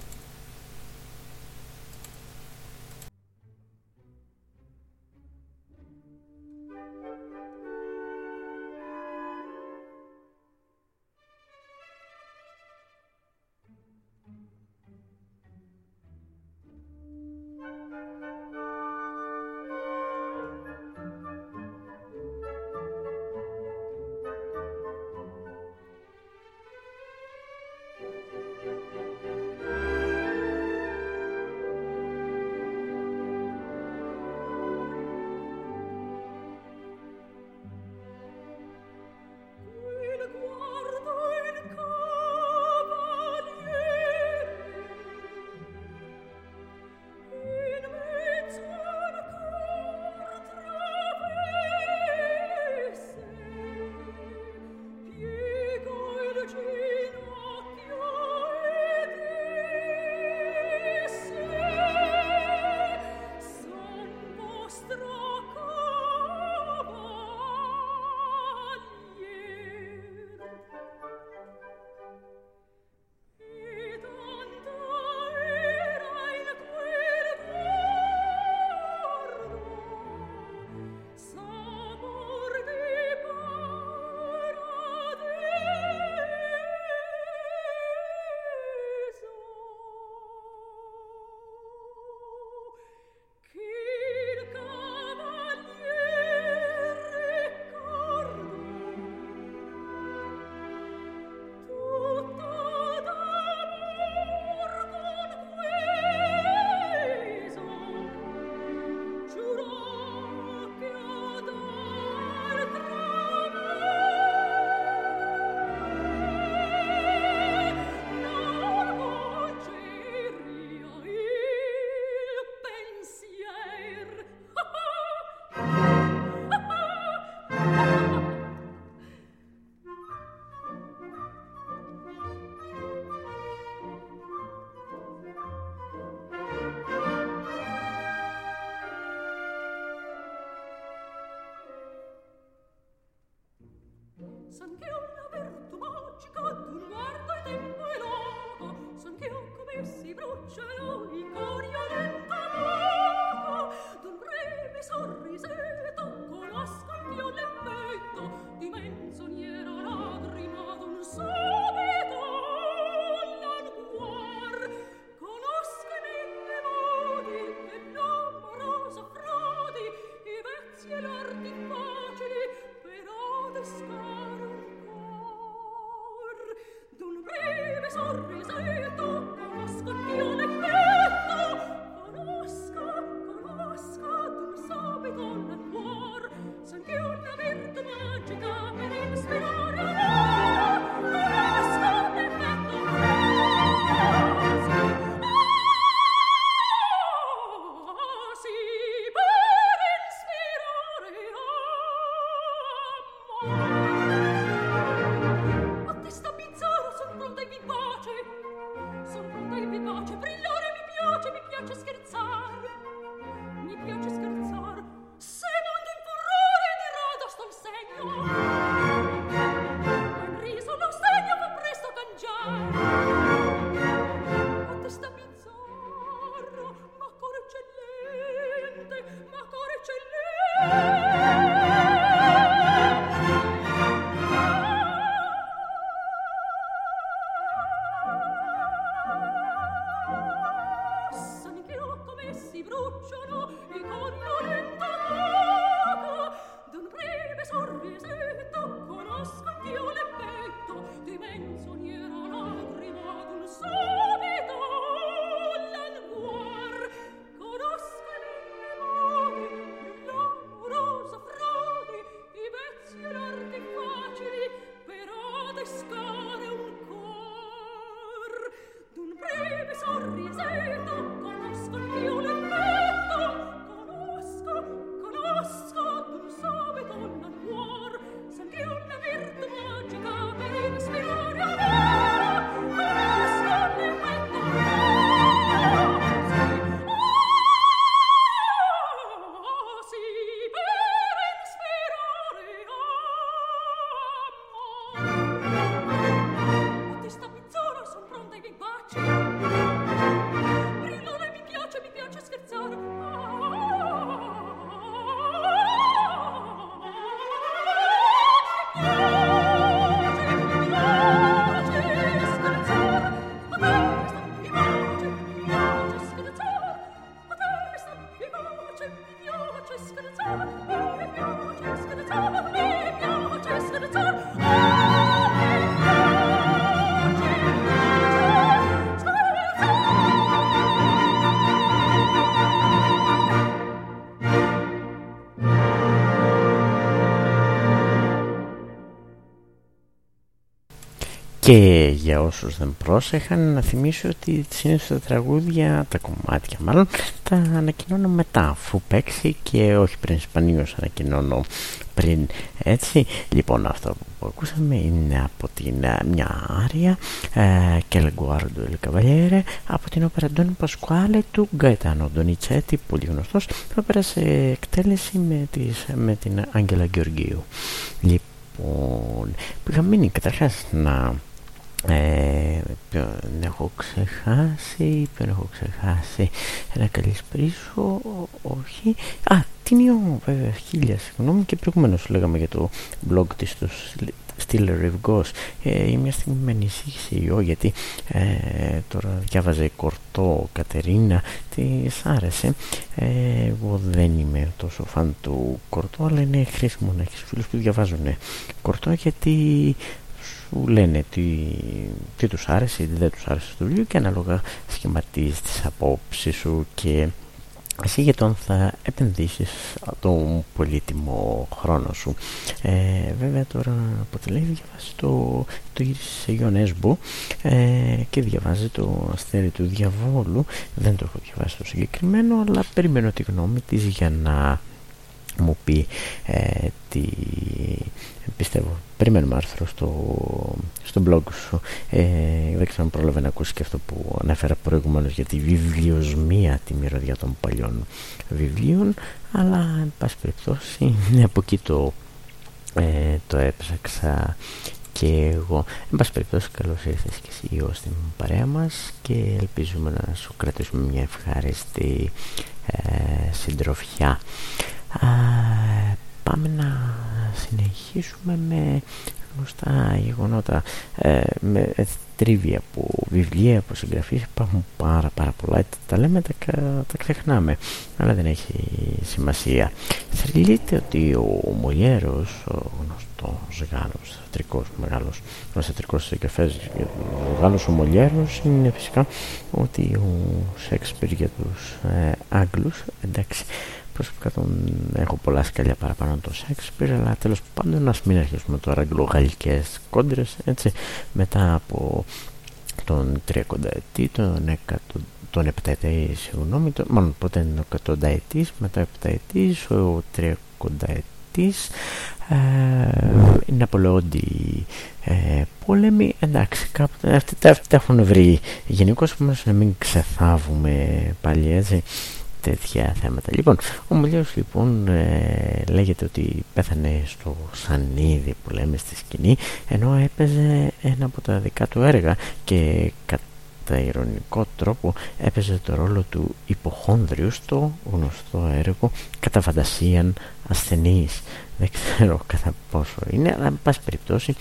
Και για όσους δεν πρόσεχαν να θυμίσω ότι συνήθως τα τραγούδια, τα κομμάτια μάλλον, τα ανακοινώνω μετά αφού παίξει και όχι πριν σπανίως ανακοινώνω πριν έτσι. Λοιπόν αυτό που ακούσαμε είναι από την ε, μια άρια ε, και Λεγκουάρντο Ελ από την όπερα Ντόνι Πασκουάλε του Γκαετάνο Ντονιτσέτη, πολύ γνωστός, που πέρασε εκτέλεση με, τις, με την Άγγελα Γεωργίου. Λοιπόν, είχα μείνει καταρχάς να ε, ποιον έχω ξεχάσει, ποιον έχω ξεχάσει, ένα καλησπρίσω, όχι. Α, την Ιω, βέβαια, χίλια συγγνώμη και προηγουμένως λέγαμε για το blog της του Stiller Rev ε, μια στιγμή με ανησύχησε η Ιω γιατί ε, τώρα διάβαζε κορτό Κατερίνα, της άρεσε. Ε, εγώ δεν είμαι τόσο φαν του κορτό, αλλά είναι χρήσιμο να έχεις φίλους που διαβάζουν κορτό γιατί σου λένε τι, τι τους άρεσε ή τι δεν τους άρεσε στο βιβλίο και ανάλογα σχηματίζεις τις απόψεις σου και εσύ για τον θα επενδύσεις τον πολύτιμο χρόνο σου. Ε, βέβαια τώρα από τη λέει διαβάζει το, το γύρισε σε Γιον ε, και διαβάζει το αστέρι του διαβόλου. Δεν το έχω διαβάσει το συγκεκριμένο αλλά περιμένω τη γνώμη της για να μου πει ε, τι πιστεύω. Περιμένουμε άρθρο στο, στο blog σου. Ε, δεν ξέρω αν πρόλαβε να ακούσει και αυτό που ανέφερα προηγουμένως για τη βιβλιοσμία τη μυρωδιά των παλιών βιβλίων αλλά εν πάση περιπτώσει από εκεί το, ε, το έψαξα και εγώ. Εν πάση περιπτώσει καλώς ήρθες και εσύ στην παρέα μας και ελπίζουμε να σου κρατήσουμε μια ευχάριστη ε, συντροφιά πάμε να συνεχίσουμε με γνωστά γεγονότα ε, με τρίβια από βιβλία, από συγγραφείς. Υπάρχουν πάρα πάρα πολλά. Τα λέμε τα, τα ξεχνάμε αλλά δεν έχει σημασία. Θεωρείται ότι ο Μολιέρος ο γνωστός Γάλλος θεατρικός μεγάλος θεατρικός συγγραφέας ο Γάλλος ο Μολιέρος είναι φυσικά ότι ο Σέξπιρ για τους ε, Άγγλους εντάξει προσωπικά τον έχω πολλά σκαλιά παραπάνω από τον Σέξπιρ αλλά τέλος πάντων ας μην αρχίσουμε τώρα αγγλογαλλικές κόντρες έτσι μετά από τον 30 ετή, τον, εκατο, τον 7 ετή, συγγνώμη, το, μάλλον ποτέ είναι ο 100 ετής, μετά 7 ετής, ο 30 ετής, ε, η Ναπολεόντι ε, πόλεμοι. Εντάξει κάποτε αυτοί τα, έχουν βρει γενικώς να μην ξεθάβουμε πάλι έτσι τέτοια θέματα. Λοιπόν, ο Μολιός λοιπόν ε, λέγεται ότι πέθανε στο Σανίδι που λέμε στη σκηνή ενώ έπαιζε ένα από τα δικά του έργα και κατά ηρωνικό τρόπο έπαιζε το ρόλο του υποχόνδριου στο γνωστό έργο κατά φαντασίαν ασθενής. Δεν ξέρω κατά πόσο είναι, αλλά εν πάση περιπτώσει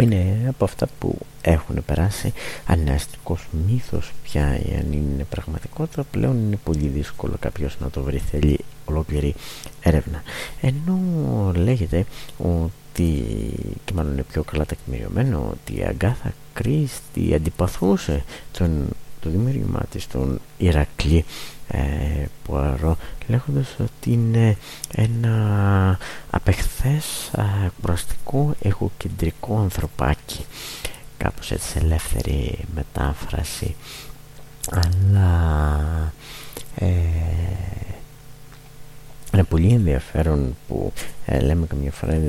είναι από αυτά που έχουν περάσει. Αν είναι αστικός μύθος πια αν είναι πραγματικότητα πλέον είναι πολύ δύσκολο κάποιος να το βρει. Θέλει ολόκληρη έρευνα. Ενώ λέγεται ότι και μάλλον είναι πιο καλά τεκμηριωμένο ότι η Αγκάθα Κρίστη αντιπαθούσε τον, το δημιουργημά της τον Ηρακλή ε, Πουαρό λέγοντας ότι είναι ένα απεχθές εκπροστικό εγωκεντρικό ανθρωπάκι. Κάπως έτσι ελεύθερη μετάφραση. Αλλά ε, είναι πολύ ενδιαφέρον που ε, λέμε καμιά φορά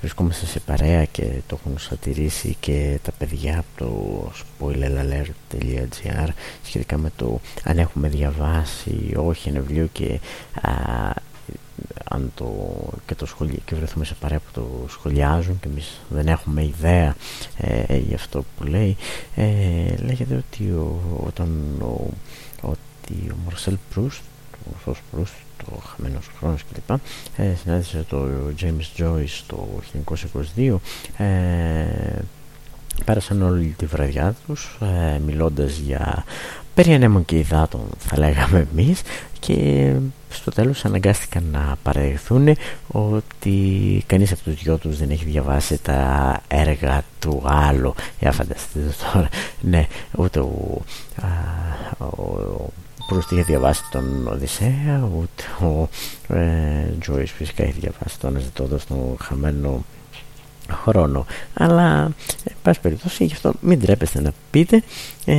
βρισκόμαστε σε παρέα και το έχουν σατηρήσει και τα παιδιά από το spoileralert.gr σχετικά με το αν έχουμε διαβάσει όχι ένα βιβλίο και αν το, και, το σχολι... και βρεθούμε σε παρέα που το σχολιάζουν και εμείς δεν έχουμε ιδέα ε, για αυτό που λέει. Ε, λέγεται ότι ο, όταν ο, ότι ο Μαρσέλ Προύστ ο Προύστ το χαμένος χρόνος κλπ. Ε, συνάντησε το James Joyce το 1922 ε, πέρασαν όλη τη βραδιά τους ε, μιλώντας για περί και υδάτων θα λέγαμε εμείς και στο τέλος αναγκάστηκαν να παραδεχθούν ότι κανείς από τους δυο τους δεν έχει διαβάσει τα έργα του άλλου. Για φανταστείτε τώρα ναι ούτε ο, α, ο Προύστη είχε διαβάσει τον Οδυσσέα ούτε ο ε, Τζόις φυσικά έχει διαβάσει τον Αζητώδο στον χαμένο χρόνο. Αλλά εν πάση περιπτώσει γι' αυτό μην τρέπεστε να πείτε ε,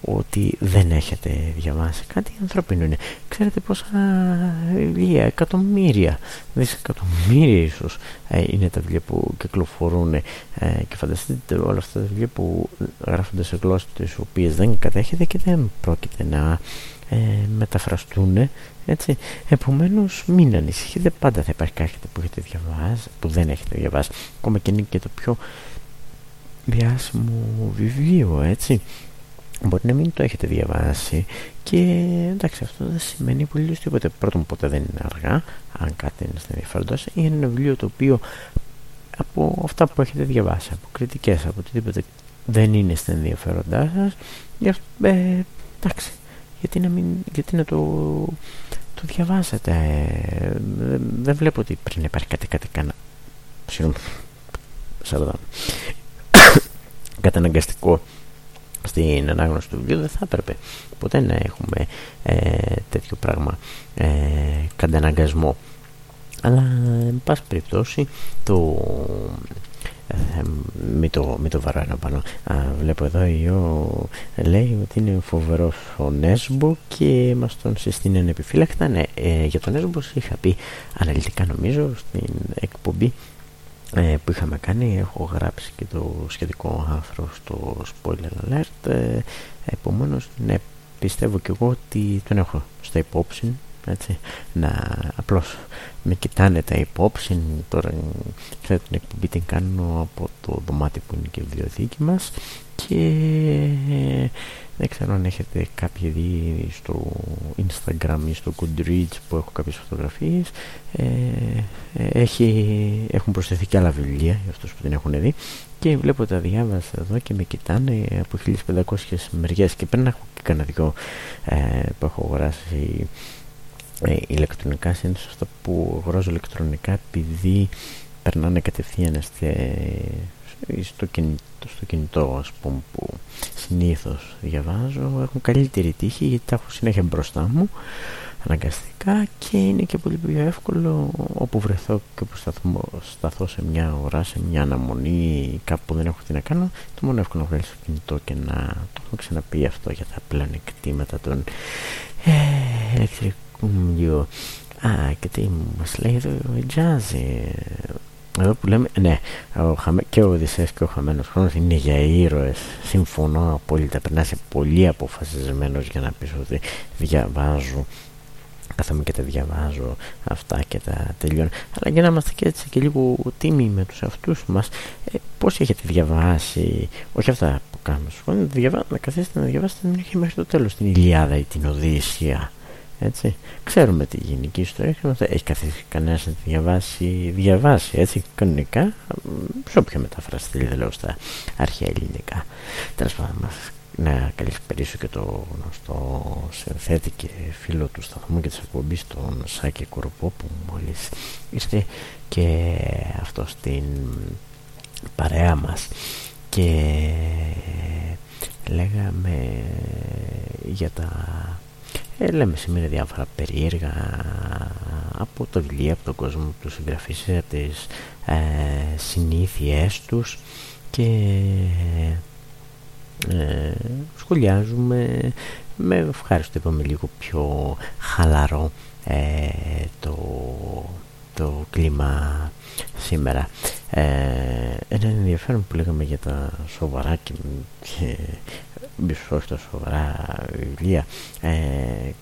ότι δεν έχετε διαβάσει. Κάτι ανθρώπινο είναι. Ξέρετε πόσα βιβλία εκατομμύρια δισεκατομμύρια ίσως ε, είναι τα βιβλία που κυκλοφορούν ε, και φανταστείτε όλα αυτά τα βιβλία που γράφονται σε γλώσσες τις οποίες δεν κατέχετε και δεν πρόκειται να ε, μεταφραστούν έτσι. Επομένως μην ανησυχείτε πάντα θα υπάρχει κάτι που έχετε διαβάσει που δεν έχετε διαβάσει. Ακόμα και είναι και το πιο διάσημο βιβλίο έτσι. Μπορεί να μην το έχετε διαβάσει και εντάξει αυτό δεν σημαίνει πολύ τίποτε. Πρώτον ποτέ δεν είναι αργά αν κάτι είναι στα ενδιαφέροντα είναι ένα βιβλίο το οποίο από αυτά που έχετε διαβάσει από κριτικές από οτιδήποτε δεν είναι στα ενδιαφέροντά σας. Ε, εντάξει γιατί να, μην, γιατί να το, το διαβάσετε; Δεν, δεν βλέπω ότι πριν υπάρχει κάτι κάτι κανένα συγγνώμη καταναγκαστικό στην ανάγνωση του βιβλίου. Δεν θα έπρεπε ποτέ να έχουμε ε, τέτοιο πράγμα ε, καταναγκασμό. Αλλά εν πάση περιπτώσει το ε, μην το, μη το βαρώ πάνω. Α, βλέπω εδώ ο λέει ότι είναι φοβερός ο Νέσμπο και μας τον συστήνει επιφύλακτα. Ναι, ε, για τον Νέσμπο είχα πει αναλυτικά νομίζω στην εκπομπή ε, που είχαμε κάνει. Έχω γράψει και το σχετικό άρθρο στο spoiler alert. Ε, επομένως ναι πιστεύω και εγώ ότι τον έχω στα υπόψη έτσι, να απλώς με κοιτάνε τα υπόψη τώρα ξέρετε την εκπομπή την κάνω από το δωμάτιο που είναι και η βιβλιοθήκη μας και δεν ξέρω αν έχετε κάποια δει στο Instagram ή στο Goodreads που έχω κάποιες φωτογραφίες. Ε, έχει, έχουν προσθεθεί και άλλα βιβλία για αυτούς που την έχουν δει και βλέπω τα διάβασα εδώ και με κοιτάνε από 1500 μεριές και πριν έχω και κανένα δυο ε, που έχω αγοράσει ε, ηλεκτρονικά συνήθως αυτά που αγοράζω ηλεκτρονικά επειδή περνάνε κατευθείαν στο κινητό, στο κινητό ας πούμε που συνήθως διαβάζω έχουν καλύτερη τύχη γιατί τα έχω συνέχεια μπροστά μου αναγκαστικά και είναι και πολύ πιο εύκολο όπου βρεθώ και που σταθώ σε μια ώρα, σε μια αναμονή κάπου που δεν έχω τι να κάνω το μόνο εύκολο να βγάλεις το κινητό και να το έχω ξαναπεί αυτό για τα πλέον εκτήματα των ε, Α, και τι μας λέει εδώ η Τζάζι. εδώ που λέμε, ναι, ο Χαμε, και ο Οδυσσέας και ο Χαμένος Χρόνος είναι για ήρωες. Συμφωνώ απόλυτα, περνάς πολύ αποφασισμένος για να πεις ότι διαβάζω κάθομαι και τα διαβάζω αυτά και τα τελειώνω αλλά για να είμαστε και έτσι και λίγο τίμοι με τους αυτούς μας ε, πώς έχετε διαβάσει όχι αυτά που κάνουμε σου να καθίσετε να διαβάσετε την έχει μέχρι το τέλος την Ιλιάδα ή την Οδύσσια έτσι. Ξέρουμε τη γενική ιστορία έχει καθίσει κανένας να τη διαβάσει, διαβάσει έτσι κανονικά. Σε όποια μεταφραστή δεν λέω στα αρχαία ελληνικά. Τέλος πάντων μας να καλησπερίσω και το γνωστό συνθέτη και φίλο του σταθμού και της εκπομπής τον Σάκη Κοροπό που μόλις είστε και αυτό στην παρέα μας. Και λέγαμε για τα ε, λέμε σήμερα διάφορα περίεργα από το βιβλίο, από τον κόσμο τους συγγραφείς, από τις ε, συνήθειές τους και ε, σχολιάζουμε με ευχάριστο είπαμε λίγο πιο χαλαρό ε, το, το κλίμα σήμερα. Ε, ένα ενδιαφέρον που λέγαμε για τα σοβαρά και, και όχι τα σοβαρά βιβλία. Ε,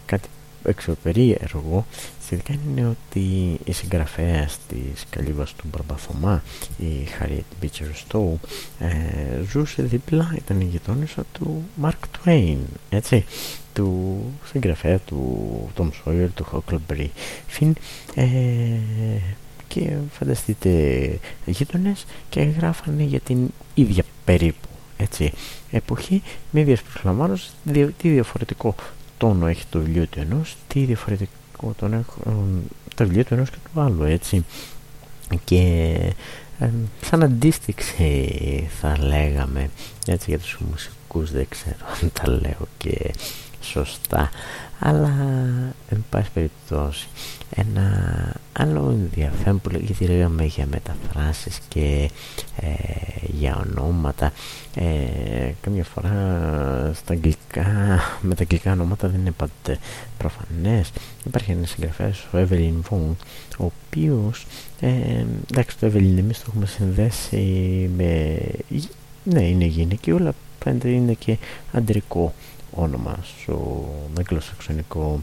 κάτι εξωπερίεργο σχετικά είναι ότι η συγγραφέας της καλύβας του Μπαρμπαθωμά η Harriet Beecher Stowe ε, ζούσε δίπλα, ήταν η γειτόνισσα του Mark Twain έτσι του συγγραφέα του Tom Sawyer, του Huckleberry Finn ε, και φανταστείτε γείτονες και γράφανε για την ίδια περίπου έτσι, εποχή με ίδιες προσλαμβάνωσης τι διαφορετικό τόνο έχει το βιβλίο του ενός τι διαφορετικό τόνο έχουν τα βιβλία του ενός και του άλλου έτσι. Και ε, σαν αντίστοιξη θα λέγαμε έτσι για τους μουσικούς δεν ξέρω αν τα λέω και σωστά αλλά εν πάση περιπτώσει ένα άλλο ενδιαφέρον που γιατί λέγαμε για μεταφράσεις και ε, για ονόματα ε, καμιά φορά στα αγγλικά με τα αγγλικά ονόματα δεν είναι πάντοτε προφανές. Υπάρχει ένας συγγραφέας ο Evelyn Vaughn ο οποίος ε, εντάξει το Evelyn εμείς το έχουμε συνδέσει με ναι είναι γυναικείο αλλά φαίνεται είναι και αντρικό όνομα στο αγγλοσαξονικό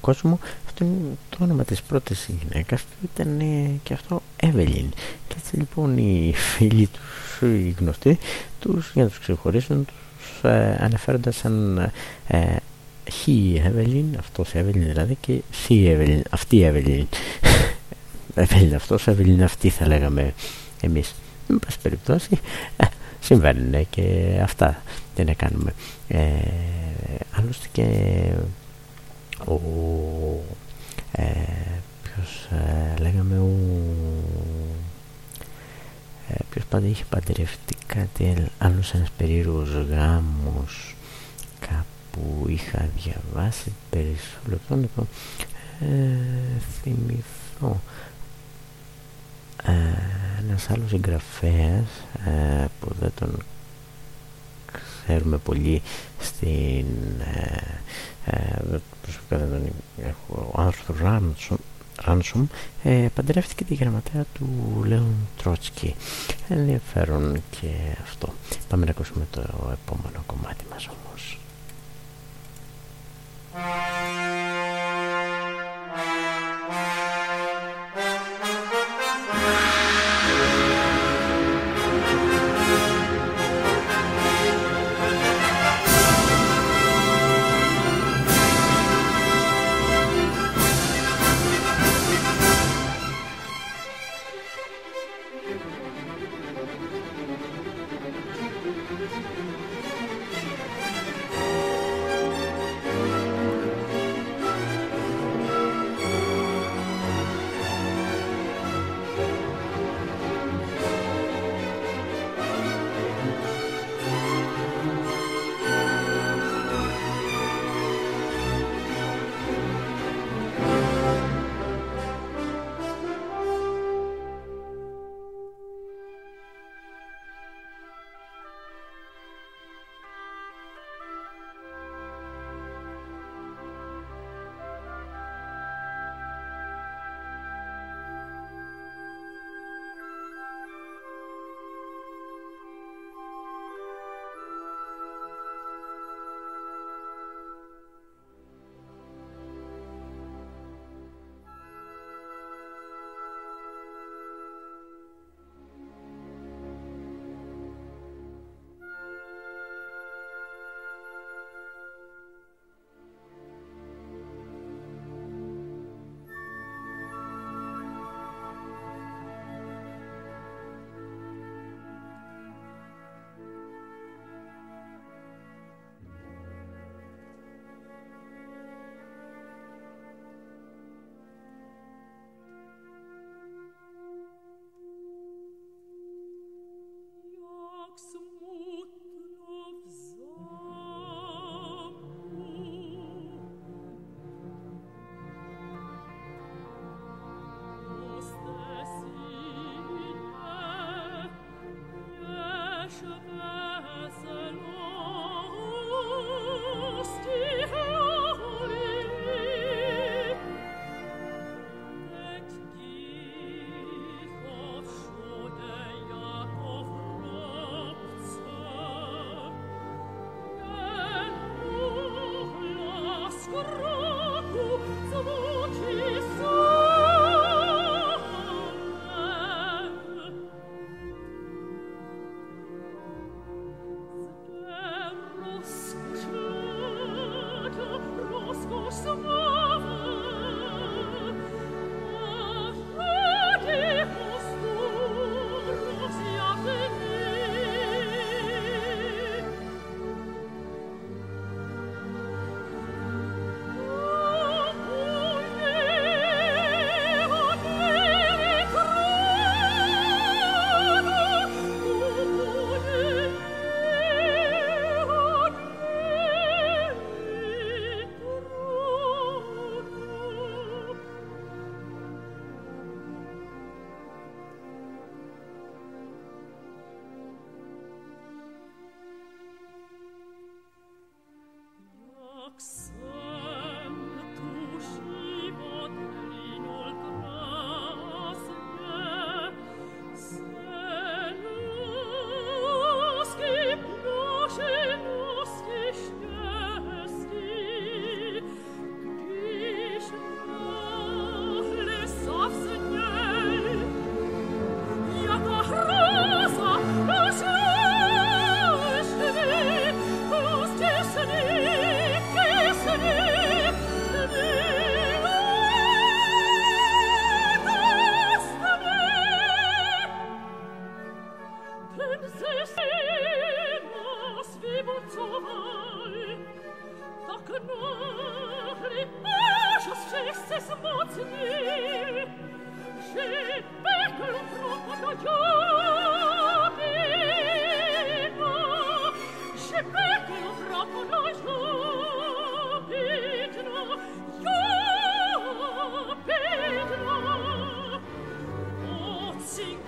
κόσμο. Αυτό είναι το όνομα της πρώτης γυναίκας του. Ήταν ε, και αυτό Evelyn και έτσι λοιπόν οι φίλοι τους οι γνωστοί τους για να τους ξεχωρίσουν τους ε, αναφέροντας σαν ε, he Evelyn αυτός Evelyn δηλαδή και she Evelyn αυτή Evelyn Evelyn αυτός Evelyn αυτή θα λέγαμε εμείς. Με πάση περιπτώσει ε, συμβαίνουν και αυτά δεν να κάνουμε ε, άλλωστε και ο ε, ποιος ε, λέγαμε ο ε, ποιος πάντα είχε παντρευτεί κάτι άλλος ένας περίεργος γάμος κάπου είχα διαβάσει περισσότερο λεπτό λοιπόν ε, θυμηθώ. Ε, ένας άλλος εγγραφέας ε, που δεν τον ξέρουμε πολύ στην ε, ε, προσωπικά δεν τον έχω ο άνθρωπος Ράνσομ, Ράνσομ ε, παντρεύτηκε τη γραμματέα του Λέων Τρότσκι. Ενδιαφέρον και αυτό. Πάμε να ακούσουμε το επόμενο κομμάτι μας όμως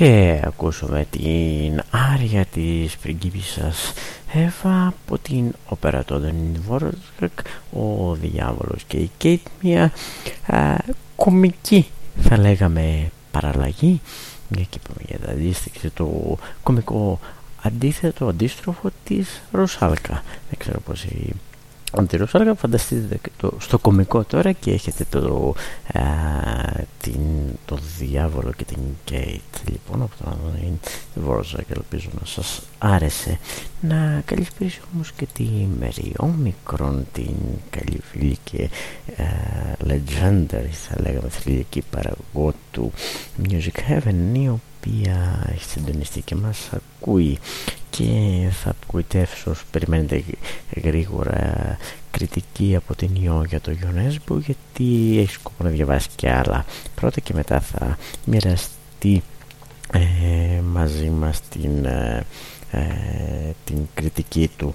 Και ακούσαμε την άρια της πριγκίπισσας Εύα από την όπερα των «Ο Διάβολος και η Κέιτ» μια α, κομική θα λέγαμε παραλλαγή. Μια και είπαμε για τα αντίστοιχη το κομικό αντίθετο αντίστροφο της Ροσάλκα δεν ξέρω πως η Αντιροσάλκα φανταστείτε το, στο κομικό τώρα και έχετε το, α, την, το διάβολο και την Κέιτ λοιπόν από τον Βόρζα και ελπίζω να σας άρεσε. Να καλησπίσω όμως και τη Μεριόμικρον την καλή φίλη και α, legendary θα λέγαμε θρηλυκή παραγωγό του Music Heaven η οποία έχει συντονιστεί και μας ακούει και θα απογοητεύσω όσο περιμένετε γρήγορα κριτική από την ΙΟ για το UNESCO γιατί έχει σκοπό να διαβάσει και άλλα. Πρώτα και μετά θα μοιραστεί μελετητή ε, μαζί μας την, ε, ε, την κριτική του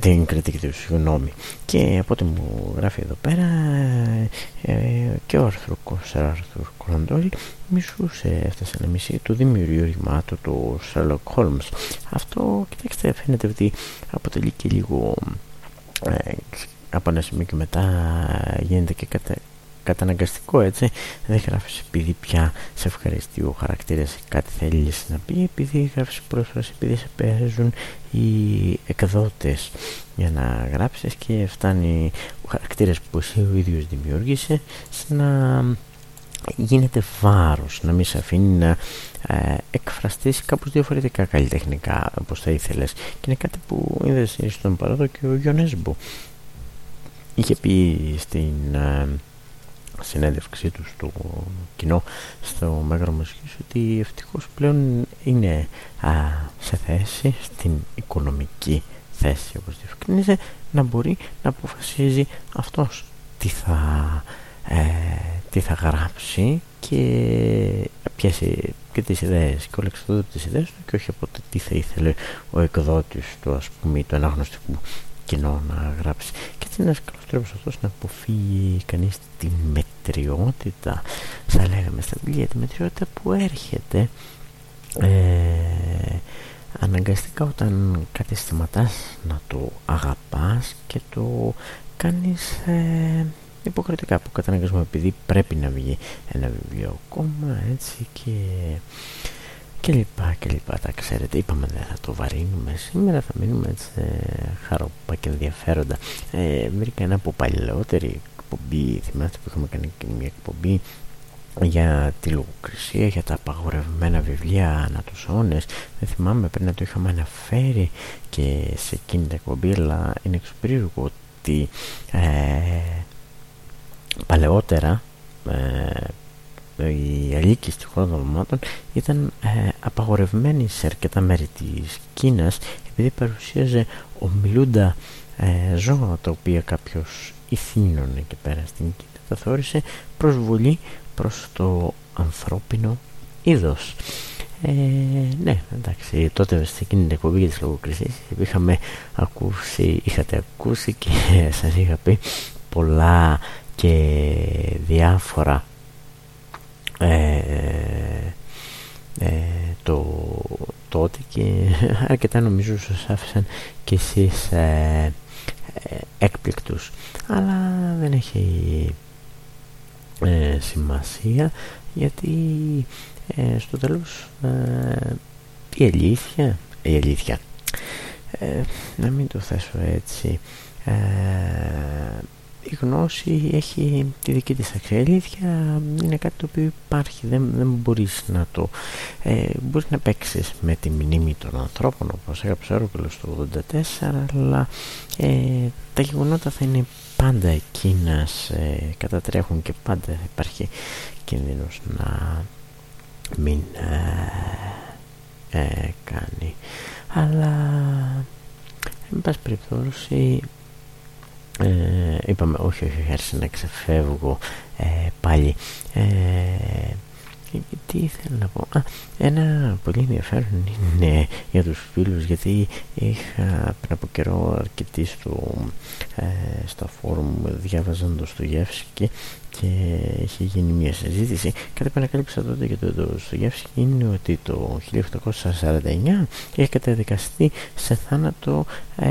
την κριτική του συγγνώμη. Και από ό,τι μου γράφει εδώ πέρα και ο Αρθρούκος Άρθουρ Κολαντόλ μισούσε έφτασε να μισεί το δημιουργήμα του του Sherlock Holmes. Αυτό κοιτάξτε φαίνεται ότι αποτελεί και λίγο από ένα σημείο και μετά γίνεται και κατα, καταναγκαστικό έτσι. Δεν γράφεις επειδή πια σε ευχαριστεί ο χαρακτήρας κάτι θέλεις να πει επειδή γράφεις πρόσφαση επειδή σε παίζουν οι εκδότες. Για να γράψεις και φτάνει ο χαρακτήρας που εσύ ο ίδιος δημιούργησε να γίνεται βάρος να μην σε αφήνει να ε, εκφραστείς κάπως διαφορετικά καλλιτεχνικά όπως θα ήθελες. Και είναι κάτι που είδες στον παράδο και ο Γιονέσμπο είχε πει στην ε, συνέντευξή του στο κοινό στο Μέγαρο Μουσικής ότι ευτυχώς πλέον είναι α, σε θέση στην οικονομική θέση όπως διευκρινίζε να μπορεί να αποφασίζει αυτός τι θα, ε, τι θα γράψει και πιάσει και τις ιδέες και όλα τις ιδέες του και όχι από το τι θα ήθελε ο εκδότης του ας πούμε το αναγνωστικού κοινό να γράψει. Και έτσι είναι ένας καλός τρόπος αυτός να αποφύγει κανείς τη μετριότητα θα λέγαμε στα βιβλία τη μετριότητα που έρχεται ε, αναγκαστικά όταν κάτι σταματάς να το αγαπάς και το κάνεις ε, υποχρεωτικά από καταναγκασμό επειδή πρέπει να βγει ένα βιβλίο ακόμα έτσι και και λοιπά και λοιπά. Τα ξέρετε είπαμε δεν θα το βαρύνουμε. Σήμερα θα μείνουμε έτσι χαροπά και ενδιαφέροντα. Ε, βρήκα ένα από παλαιότερη εκπομπή. Θυμάστε που είχαμε κάνει και μια εκπομπή για τη λογοκρισία, για τα απαγορευμένα βιβλία ανά τους αιώνες. Δεν θυμάμαι πριν να το είχαμε αναφέρει και σε εκείνη την εκπομπή αλλά είναι εξωπρίγο ότι ε, παλαιότερα ε, η αλήκη στη χώρα των δωμάτων ήταν ε, απαγορευμένη σε αρκετά μέρη της Κίνας επειδή παρουσίαζε ομιλούντα ε, ζώα τα οποία κάποιος ηθήνωνε εκεί πέρα στην Κίνα. Τα θεώρησε προσβολή προς το ανθρώπινο είδος. Ε, ναι, εντάξει, τότε στην εκείνη την εκπομπή για τις λογοκρισίες είχαμε ακούσει, είχατε ακούσει και σας είχα πει πολλά και διάφορα ε, ε, το τότε και αρκετά νομίζω σας άφησαν και εσείς ε, ε, έκπληκτους. Αλλά δεν έχει ε, σημασία γιατί ε, στο τέλος η αλήθεια η αλήθεια να μην το θέσω έτσι η γνώση έχει τη δική της αξία. αλήθεια είναι κάτι το οποίο υπάρχει, δεν, δεν μπορείς να το... Ε, μπορείς να παίξεις με τη μνήμη των ανθρώπων όπως έγραψε ο το 84 αλλά ε, τα γεγονότα θα είναι πάντα εκείνας ε, κατατρέχουν και πάντα θα υπάρχει κίνδυνος να μην ε, ε, κάνει αλλά εν πάση περιπτώσει ε, είπαμε όχι όχι άρχισε να ξεφεύγω ε, πάλι. Ε, τι ήθελα να πω Α, ένα πολύ ενδιαφέρον είναι για τους φίλους γιατί είχα πριν από καιρό αρκετή στο, ε, στα φόρουμ διάβαζαν το στο Γεύσκι και είχε γίνει μια συζήτηση. Κάτι που ανακάλυψα τότε για το, το Γεύσκι είναι ότι το 1849 είχε καταδικαστεί σε θάνατο ε,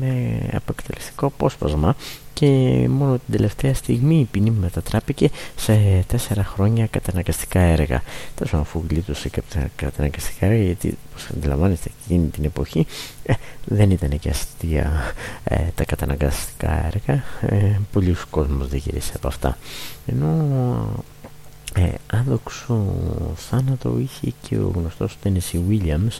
με απоκτελεστικό απόσπασμα και μόνο την τελευταία στιγμή η ποινή μετατράπηκε σε τέσσερα χρόνια καταναγκαστικά έργα. Τέλος αφού γλίτωσε και τα καταναγκαστικά έργα, γιατί όπως αντιλαμβάνεστε εκείνη την εποχή ε, δεν ήταν και αστεία ε, τα καταναγκαστικά έργα. Ε, Πολλοί κόσμος δεν γύρισε από αυτά. Ενώ ε, άδοξο θάνατο είχε και ο γνωστός Tennessee Williams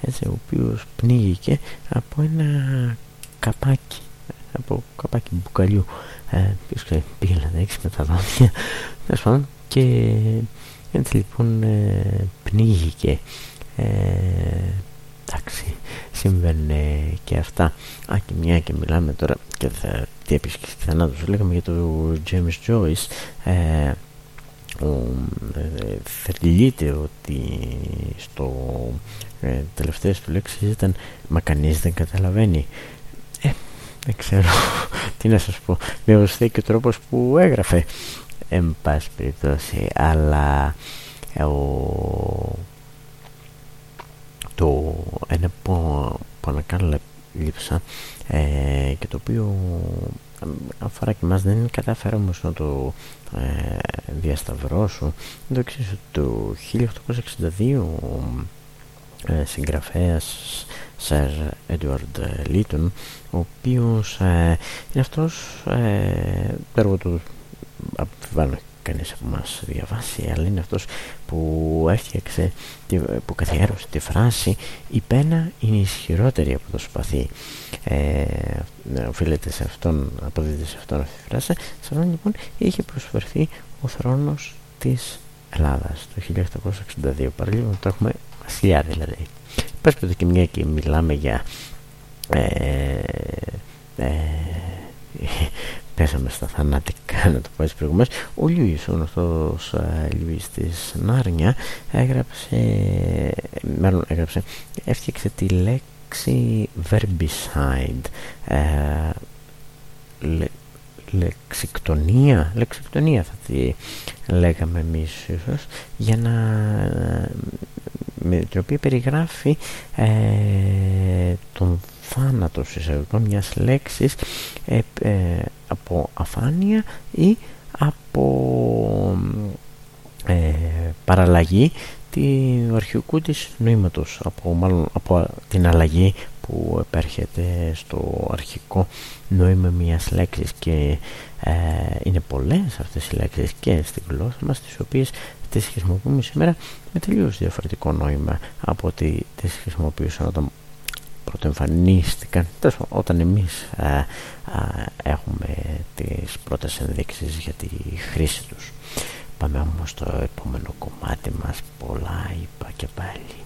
έτσι, ο οποίος πνίγηκε από ένα καπάκι από καπάκι μπουκαλιού. Ε, ποιος ξέρει πήγε να δέξει με τα δόντια. Πάντων και έτσι λοιπόν ε, πνίγηκε. Ε, εντάξει συμβαίνουν και αυτά. Α και μια και μιλάμε τώρα και θα τι επίσης θανάτους λέγαμε για το James Joyce ε, ε, θρυλείται ότι στο ε, τελευταίες του λέξεις ήταν «Μα κανείς δεν καταλαβαίνει». Ε, δεν ξέρω τι να σας πω. Με ωστεί και ο τρόπος που έγραφε. Εν πάση περιπτώσει. Αλλά ε, ο, το ένα που, που ανακάλυψα ε, και το οποίο αφορά και μας δεν κατάφερα όμως να το ε, διασταυρώσω το εξής το 1862 ε, συγγραφέας Σερ Έντουαρντ Λίτον ο οποίος ε, είναι αυτός ε, έργο του αμφιβάλλω κανείς από μας διαβάσει αλλά είναι αυτός που έφτιαξε που καθιέρωσε τη φράση η πένα είναι ισχυρότερη από το σπαθί ε, οφείλεται σε αυτόν αποδίδεται σε αυτόν αυτή τη φράση. Σε αυτόν λοιπόν είχε προσφερθεί ο θρόνος της Ελλάδας το 1862 παραλίγο το έχουμε βασιλιά δηλαδή. Πες πω και μια και μιλάμε για ε, ε, πέσαμε στα θανάτικα να το πω έτσι προηγουμένως. Ο Λιούις, ο γνωστός ε, Λιούις της Νάρνια έγραψε μάλλον έγραψε έφτιαξε τη λέξη verbicide ε, λε, λεξικτονία λεξικτονία θα τη λέγαμε εμείς ίσως για να με την οποία περιγράφει ε, τον θάνατος εισαγωγικών μιας λέξης ε, ε, από αφάνεια ή από ε, παραλλαγή του αρχικού της νοήματος από, μάλλον από την αλλαγή που επέρχεται στο αρχικό νόημα μιας λέξης και ε, είναι πολλές αυτές οι λέξεις και στη γλώσσα μας τις οποίες τις χρησιμοποιούμε σήμερα με τελείως διαφορετικό νόημα από ότι τις χρησιμοποιούσαν όταν πρωτοεμφανίστηκαν. Όταν εμείς α, α, έχουμε τις πρώτες ενδείξεις για τη χρήση τους. Πάμε όμως στο επόμενο κομμάτι μας. Πολλά είπα και πάλι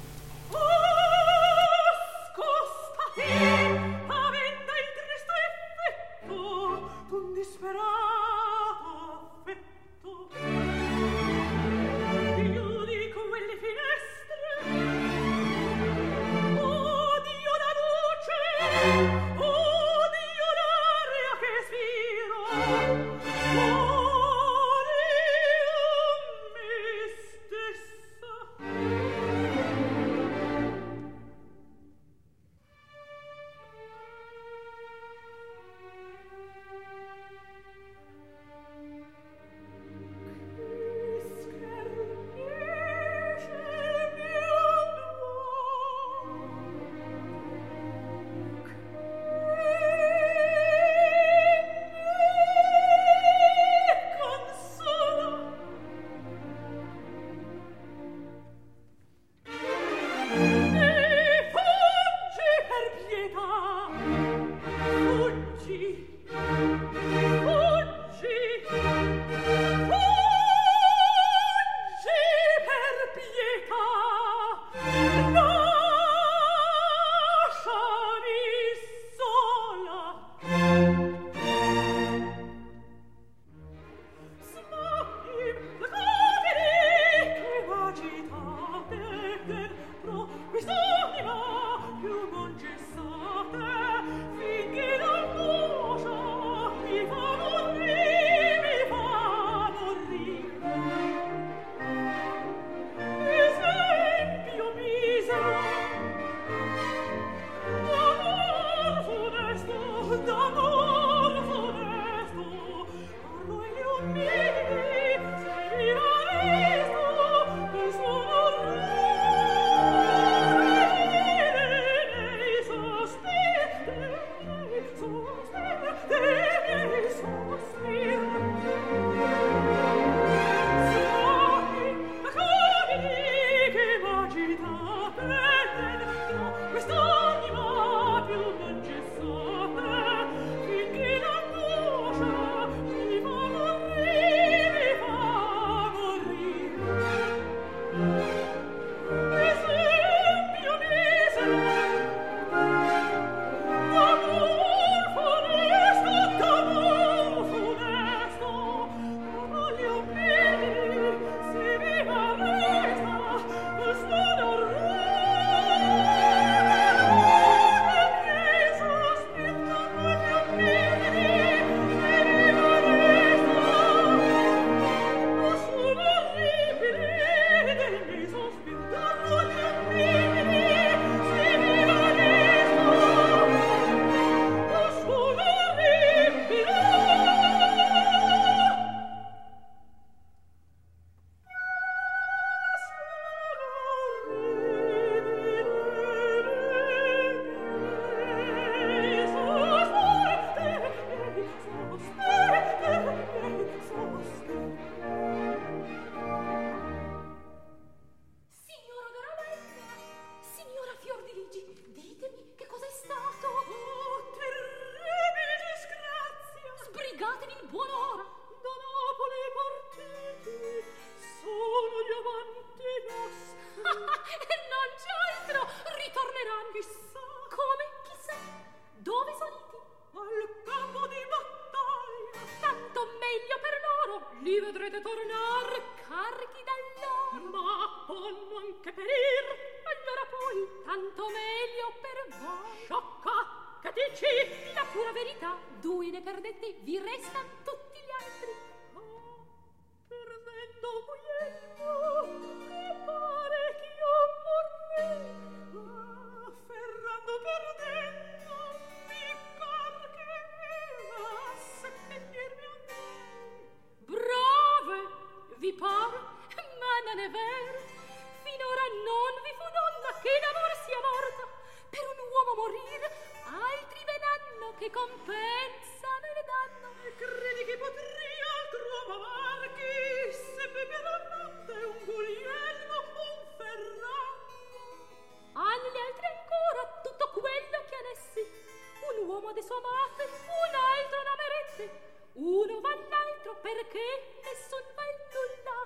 nessun in nulla.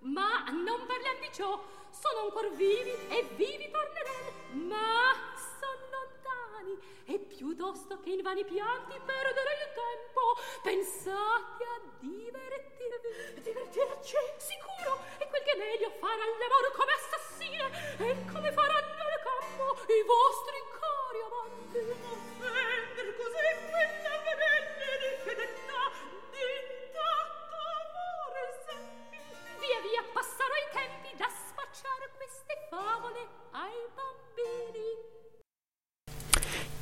Ma non parliam di ciò, sono ancor vivi e vivi torneranno, ma son lontani e piuttosto che in vani pianti perdere il tempo, pensate a divertirvi. Divertirci? Sicuro! E quel che meglio farà l'amor come assassine e come faranno al campo i vostri cari amanti.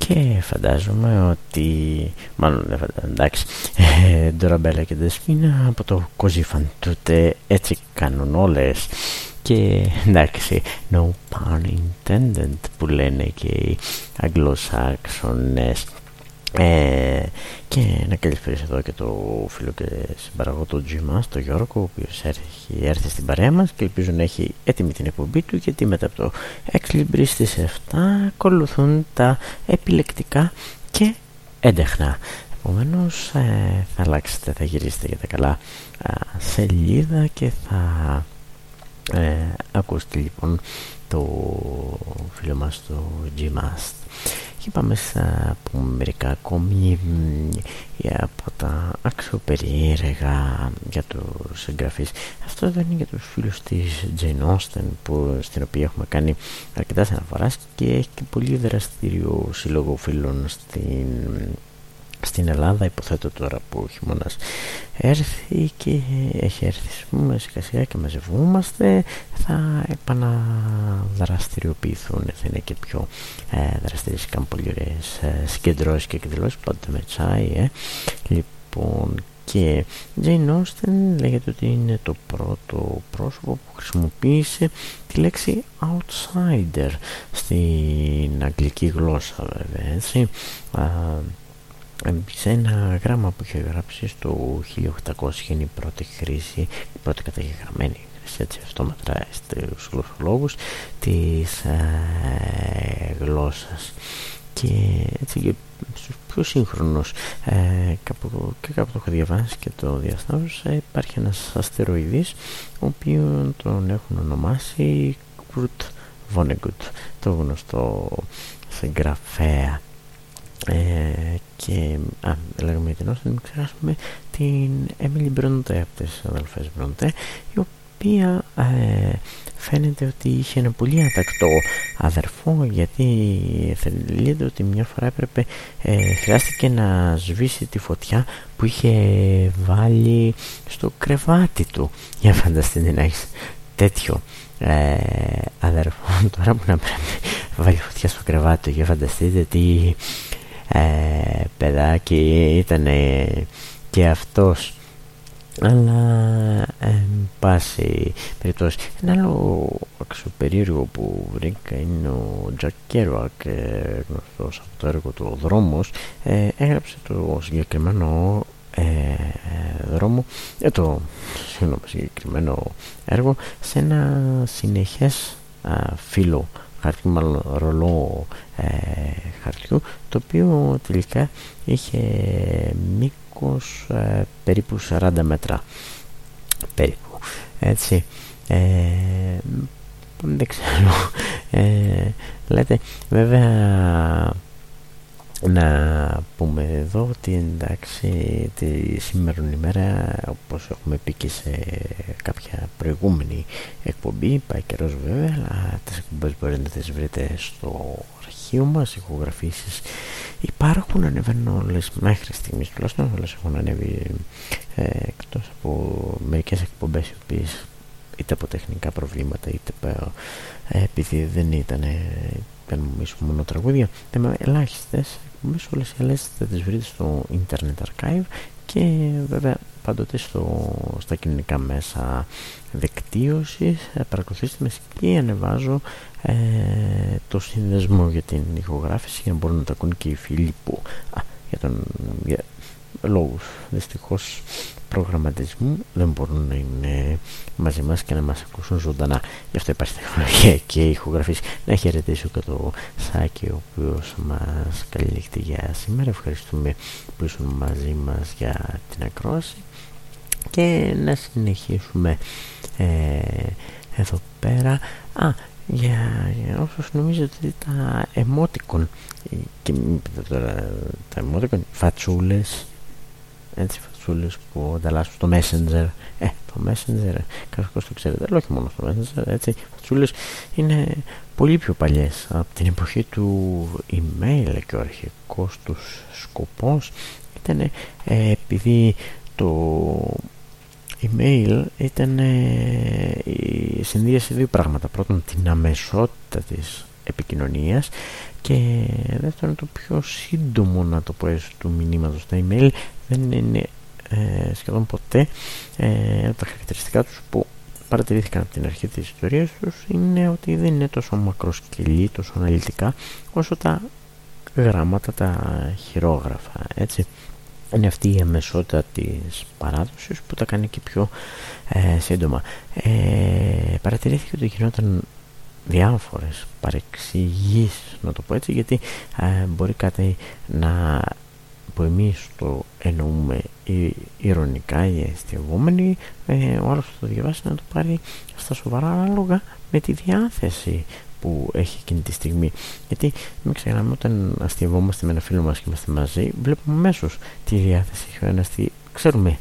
Και φαντάζομαι ότι, μάλλον δεν φαντάζομαι, εντάξει, ε, Ντοραμπέλα και Δεσπίνα από το Κοζίφαν τότε έτσι κάνουν όλες. Και εντάξει, no pun intended που λένε και οι Αγγλοσάξονες ε, και να καλησπέρισω εδώ και το φίλο και συμπαραγό του Τζιμάς, τον Γιώργο, ο οποίος έχει έρθει στην παρέα μας και ελπίζω να έχει έτοιμη την εκπομπή του γιατί μετά από το Exlibris στις 7 ακολουθούν τα επιλεκτικά και έντεχνα. Επομένως ε, θα αλλάξετε, θα γυρίσετε για τα καλά σελίδα και θα ε, ακούσετε λοιπόν το φίλο μας το Gmast και πάμε στα πούμε μερικά ακόμη από τα αξιοπεριέργα για τους εγγραφείς αυτό εδώ είναι για τους φίλους της Jane Austen που, στην οποία έχουμε κάνει αρκετά αναφοράς και έχει και πολύ δραστηριο σύλλογο φίλων στην στην Ελλάδα υποθέτω τώρα που ο χειμώνας έρθει και έχει έρθει πούμε, σιγά σιγά και μαζευόμαστε θα επαναδραστηριοποιηθούν θα είναι και πιο ε, δραστηριές και πολύ ωραίες ε, συγκεντρώσεις και εκδηλώσεις πάντα με τσάι ε. λοιπόν και Jane Austen λέγεται ότι είναι το πρώτο πρόσωπο που χρησιμοποίησε τη λέξη outsider στην αγγλική γλώσσα βέβαια έτσι σε ένα γράμμα που είχε γράψει στο 1800 είναι η πρώτη χρήση, η πρώτη καταγεγραμμένη χρήση, έτσι αυτό μετράει στους γλωσσολόγους της ε, γλώσσας. Και έτσι και στους πιο σύγχρονους ε, κάπου, και κάπου το έχω διαβάσει και το διασταύρωσα υπάρχει ένας αστεροειδής ο οποίο τον έχουν ονομάσει Kurt Vonnegut το γνωστό συγγραφέα ε, και α, λέγαμε για την Όστιν, μην ξεχάσουμε την Έμιλι Μπροντέ από τις αδελφές Μπροντέ η οποία ε, φαίνεται ότι είχε ένα πολύ ατακτό αδερφό γιατί θέλετε ότι μια φορά έπρεπε ε, χρειάστηκε να σβήσει τη φωτιά που είχε βάλει στο κρεβάτι του. Για φανταστείτε να έχεις τέτοιο ε, αδερφό. Τώρα που να πρέπει βάλει φωτιά στο κρεβάτι του για φανταστείτε τι ε, παιδάκι ήταν και αυτός. Αλλά εν πάση περιπτώσει ένα άλλο αξιοπερίεργο που βρήκα είναι ο Τζακ Κέρουακ γνωστός από το έργο του «Ο Δρόμος» ε, έγραψε το συγκεκριμένο ε, δρόμο ε, το συγγνώμη, συγκεκριμένο έργο σε ένα συνεχές φύλλο χαρτί μάλλον ρολό ε, χαρτιού το οποίο τελικά είχε μήκος ε, περίπου 40 μέτρα. Περίπου. Έτσι ε, δεν ξέρω ε, λέτε βέβαια να πούμε εδώ ότι εντάξει τη σήμερα ημέρα όπως έχουμε πει και σε κάποια προηγούμενη εκπομπή πάει καιρός βέβαια αλλά τις εκπομπές μπορείτε να τις βρείτε στο αρχείο μας ηχογραφήσεις υπάρχουν ανεβαίνουν όλες μέχρι στιγμής τουλάχιστον όλες έχουν ανέβει ε, εκτός από μερικές εκπομπές οι οποίες είτε από τεχνικά προβλήματα είτε ε, επειδή δεν ήταν κάνουμε μόνο τραγούδια με ελάχιστες εκπομπές όλες οι άλλες θα τις βρείτε στο Internet Archive και βέβαια πάντοτε στο, στα κοινωνικά μέσα δικτύωσης. Ε, παρακολουθήστε με και ανεβάζω ε, το συνδεσμό για την ηχογράφηση για να μπορούν να τα ακούν και οι φίλοι που α, για τον, για, λόγους δυστυχώς προγραμματισμού δεν μπορούν να είναι μαζί μας και να μας ακούσουν ζωντανά. Γι' αυτό υπάρχει τεχνολογία και ηχογραφής. Να χαιρετήσω και το Σάκη ο οποίος μας καληνύχτη για σήμερα. Ευχαριστούμε που ήσουν μαζί μας για την ακρόαση. Και να συνεχίσουμε ε, εδώ πέρα. Α, για, για όσους νομίζετε ότι τα εμότικον και τώρα τα εμότικον φατσούλες έτσι φατσούλες που ανταλλάσσουν στο Messenger. Ε, το Messenger, καθώς το ξέρετε αλλά όχι μόνο στο Messenger, έτσι. Φατσούλες είναι πολύ πιο παλιές. Από την εποχή του email και ο αρχικός τους σκοπός ήταν ε, επειδή το email ήταν ε, η συνδύαση δύο πράγματα. Πρώτον την αμεσότητα της επικοινωνίας και δεύτερον το πιο σύντομο να το πω έτσι του μηνύματος. Τα email δεν είναι ε, σχεδόν ποτέ. Ε, τα χαρακτηριστικά τους που παρατηρήθηκαν από την αρχή της ιστορίας τους είναι ότι δεν είναι τόσο μακροσκελή, τόσο αναλυτικά όσο τα γράμματα, τα χειρόγραφα έτσι. Είναι αυτή η αμεσότητα της παράδοσης που τα κάνει και πιο ε, σύντομα. Ε, παρατηρήθηκε ότι γινόταν διάφορες παρεξηγήσεις να το πω έτσι γιατί ε, μπορεί κάτι να που εμείς το εννοούμε ηρωνικά ή αστειευόμενοι ε, ο άλλος θα το διαβάσει να το πάρει στα σοβαρά ανάλογα με τη διάθεση που έχει εκείνη τη στιγμή. Γιατί μην ξεχνάμε όταν αστειευόμαστε με ένα φίλο μας και είμαστε μαζί βλέπουμε αμέσως τη διάθεση έχει ο ένας ξέρουμε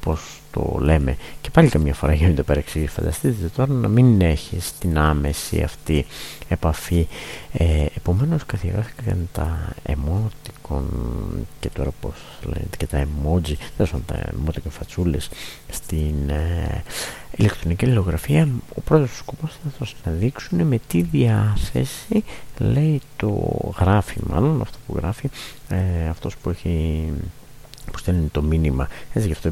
πως το λέμε. Και πάλι καμιά φορά γίνονται παρεξήγηση φανταστείτε τώρα να μην έχει την άμεση αυτή επαφή. Ε, επομένως καθιερώθηκαν τα emoticon και τώρα πως λένε και τα emoji δεν τα emoticon φατσούλες στην ε, ηλεκτρονική λογογραφία. Ο πρώτος σκοπός θα το δείξουν με τι διάθεση λέει το γράφει μάλλον αυτό που γράφει ε, αυτός που έχει που στέλνει το μήνυμα. Έτσι γι' αυτό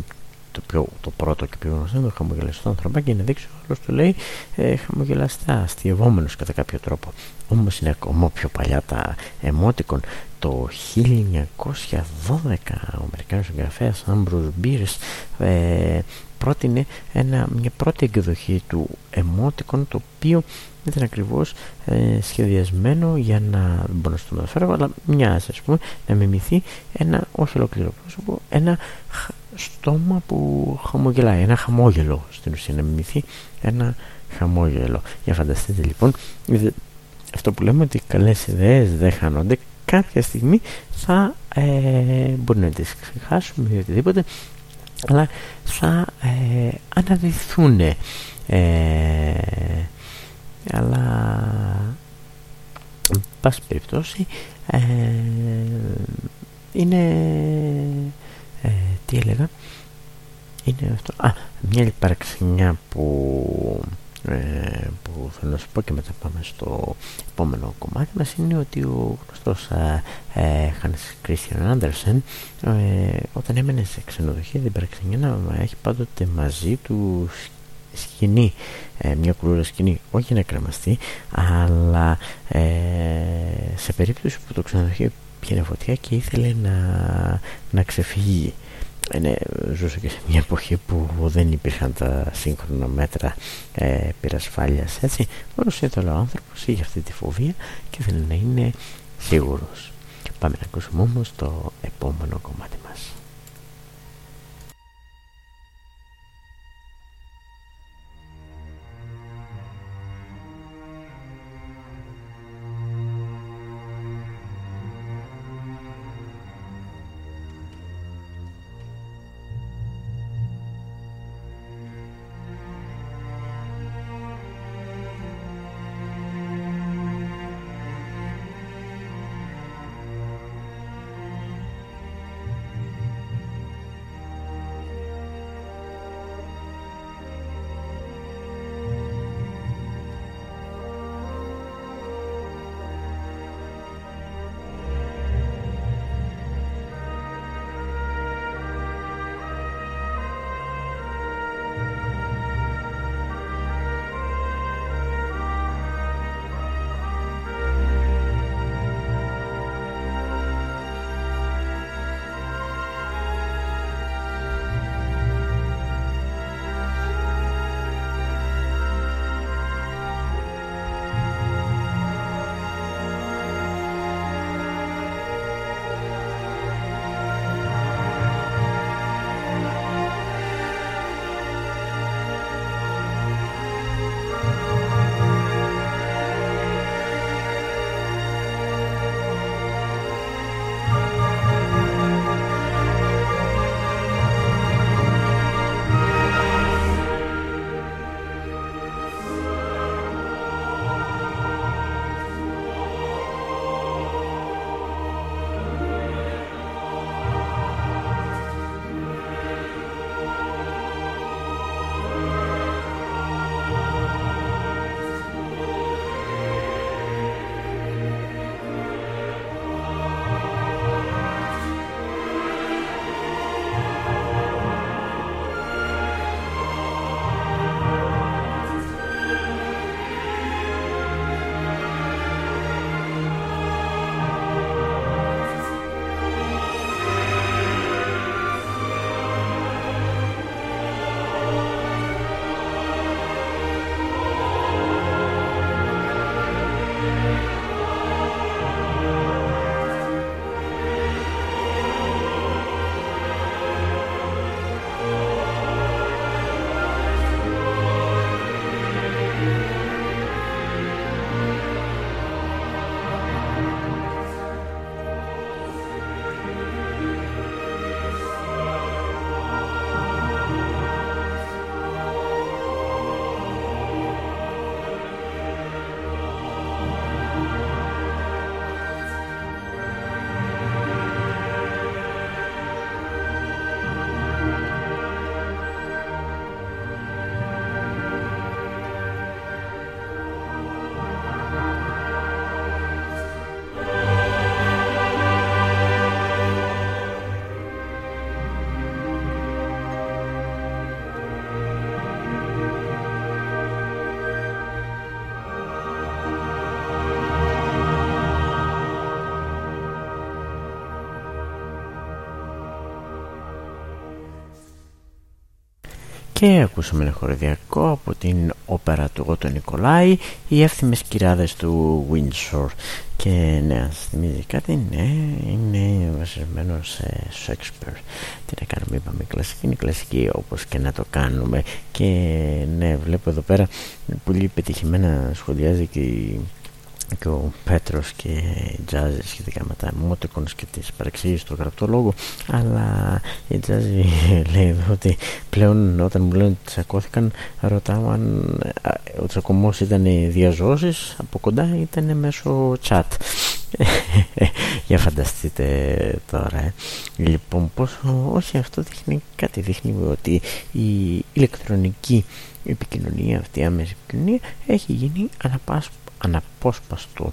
το, πιο, το πρώτο και πιο γνωστό είναι το χαμογελαστό ανθρωπάκι και να δείξει ο άλλος του λέει ε, χαμογελαστά, αστειευόμενος κατά κάποιο τρόπο. Όμως είναι ακόμα πιο παλιά τα εμότικον το 1912 ο Αμερικάνος συγγραφέας Ambrose Bierce ε, πρότεινε ένα, μια πρώτη εκδοχή του εμότικον το οποίο ήταν ακριβώς ε, σχεδιασμένο για να δεν μπορώ να το μεταφέρω αλλά μοιάζει ας πούμε να μιμηθεί ένα όχι ολόκληρο πρόσωπο ένα στόμα που χαμογελάει. Ένα χαμόγελο στην ουσία να μιμηθεί ένα χαμόγελο. Για φανταστείτε λοιπόν αυτό που λέμε ότι καλές ιδέες δεν χάνονται. Κάποια στιγμή θα ε, μπορεί να τις ξεχάσουμε ή οτιδήποτε αλλά θα ε, αναδυθούν ε, αλλά εν πάση περιπτώσει ε, είναι ε, τι έλεγα είναι αυτό α, μια παραξενιά που ε, που θέλω να σου πω και μετά πάμε στο επόμενο κομμάτι μας είναι ότι ο γνωστός ε, ε, Hans Christian Andersen ε, όταν έμενε σε ξενοδοχεία την παραξενιά να έχει πάντοτε μαζί του σκηνή, ε, μια κουλούρα σκηνή, όχι να κρεμαστεί, αλλά ε, σε περίπτωση που το ξενοδοχείο πιένε φωτιά και ήθελε να, να ξεφύγει. Είναι, ζούσε και σε μια εποχή που δεν υπήρχαν τα σύγχρονα μέτρα ε, πυρασφάλειας έτσι. Μόνος ήθελε ο άνθρωπος είχε αυτή τη φοβία και ήθελε να είναι σίγουρος. Πάμε να ακούσουμε όμως το επόμενο κομμάτι μας και ακούσαμε ένα χοροδιακό από την όπερα του Γότο Νικολάη οι εύθυμες κυράδες του Windsor και ναι, ας θυμίζει κάτι, ναι, είναι βασισμένο σε Shakespeare. Τι να κάνουμε, είπαμε κλασική είναι κλασική όπως και να το κάνουμε. Και ναι, βλέπω εδώ πέρα πολύ πετυχημένα σχολιάζει και η και ο Πέτρος και η Τζάζη σχετικά με τα emoticons και τις παρεξήγησεις στο γραπτό λόγο αλλά η Τζάζη λέει εδώ ότι πλέον όταν μου λένε ότι τσακώθηκαν ρωτάω αν ο τσακωμός ήταν διαζώσεις από κοντά ήταν μέσω chat για φανταστείτε τώρα ε. λοιπόν πόσο όχι αυτό δείχνει κάτι δείχνει ότι η ηλεκτρονική επικοινωνία αυτή η άμεση επικοινωνία έχει γίνει αναπάσπου αναπόσπαστο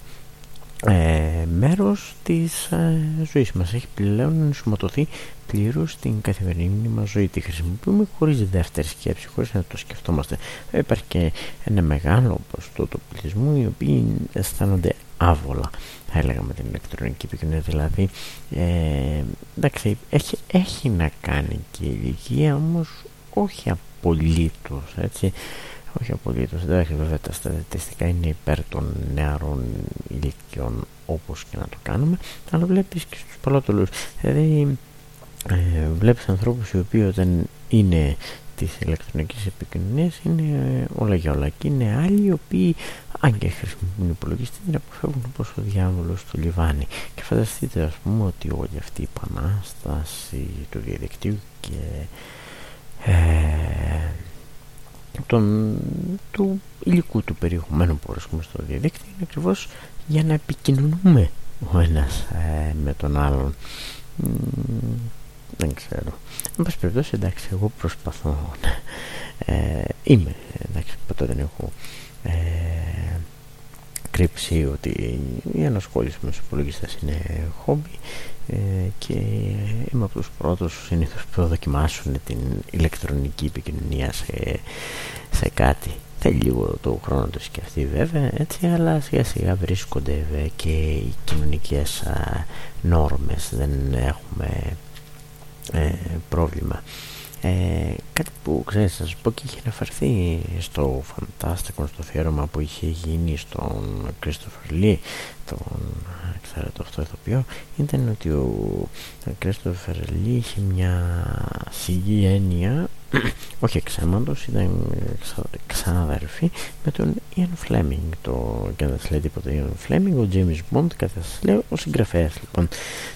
ε, μέρος της ε, ζωής μας. Έχει πλέον ενσωματωθεί πλήρως στην καθημερινή μας ζωή. Τη χρησιμοποιούμε χωρίς δεύτερη σκέψη χωρίς να το σκεφτόμαστε. Υπάρχει και ένα μεγάλο ποσοστό του πληθυσμού οι οποίοι αισθάνονται άβολα θα έλεγα με την ηλεκτρονική επικοινωνία. Δηλαδή ε, εντάξει έχει, έχει να κάνει και η ηλικία όμως όχι απολύτως έτσι όχι απολύτως. Εντάξει, βέβαια τα στατιστικά είναι υπέρ των νεαρών ηλικιών όπως και να το κάνουμε, αλλά βλέπεις και στους παλότολου. Δηλαδή, ε, βλέπεις ανθρώπους οι οποίοι όταν είναι της ηλεκτρονικής επικοινωνίας είναι ε, όλα για όλα. Και είναι άλλοι οι οποίοι, αν και χρησιμοποιούν υπολογιστή, την αποφεύγουν όπως ο διάβολος στο λιβάνι. Και φανταστείτε, ας πούμε, ότι όλη αυτή η επανάσταση του διαδικτύου και. Ε, τον, του υλικού του περιεχομένου που βρίσκουμε στο διαδίκτυο. Είναι ακριβώς για να επικοινωνούμε ο ένας ε, με τον άλλον. Δεν ξέρω. Εν πάση περιπτώσει εντάξει εγώ προσπαθώ ε, είμαι εντάξει ποτέ δεν έχω ε, κρύψει ότι η ανασχόληση με τους υπολογιστές είναι χόμπι ε, και είμαι από τους πρώτους συνήθως που δοκιμάσουν την ηλεκτρονική επικοινωνία σε, σε κάτι. Θέλει λίγο το χρόνο τους σκεφτεί βέβαια έτσι αλλά σιγά σιγά βρίσκονται και οι κοινωνικές α, νόρμες. Δεν έχουμε ε, πρόβλημα. Ε, κάτι που ξέρεις θα σας πω και είχε αναφερθεί στο φαντάστικο στο θέρωμα που είχε γίνει στον Christopher Lee τον ξέρετε αυτό ηθοποιό ήταν ότι ο Christopher Lee είχε μια συγγένεια όχι εξαίματος ήταν ξαναδερφή με τον Ian Fleming το, και δεν σας λέει τίποτα Ian Fleming ο James Bond κάθε σας λέει ο συγγραφέας λοιπόν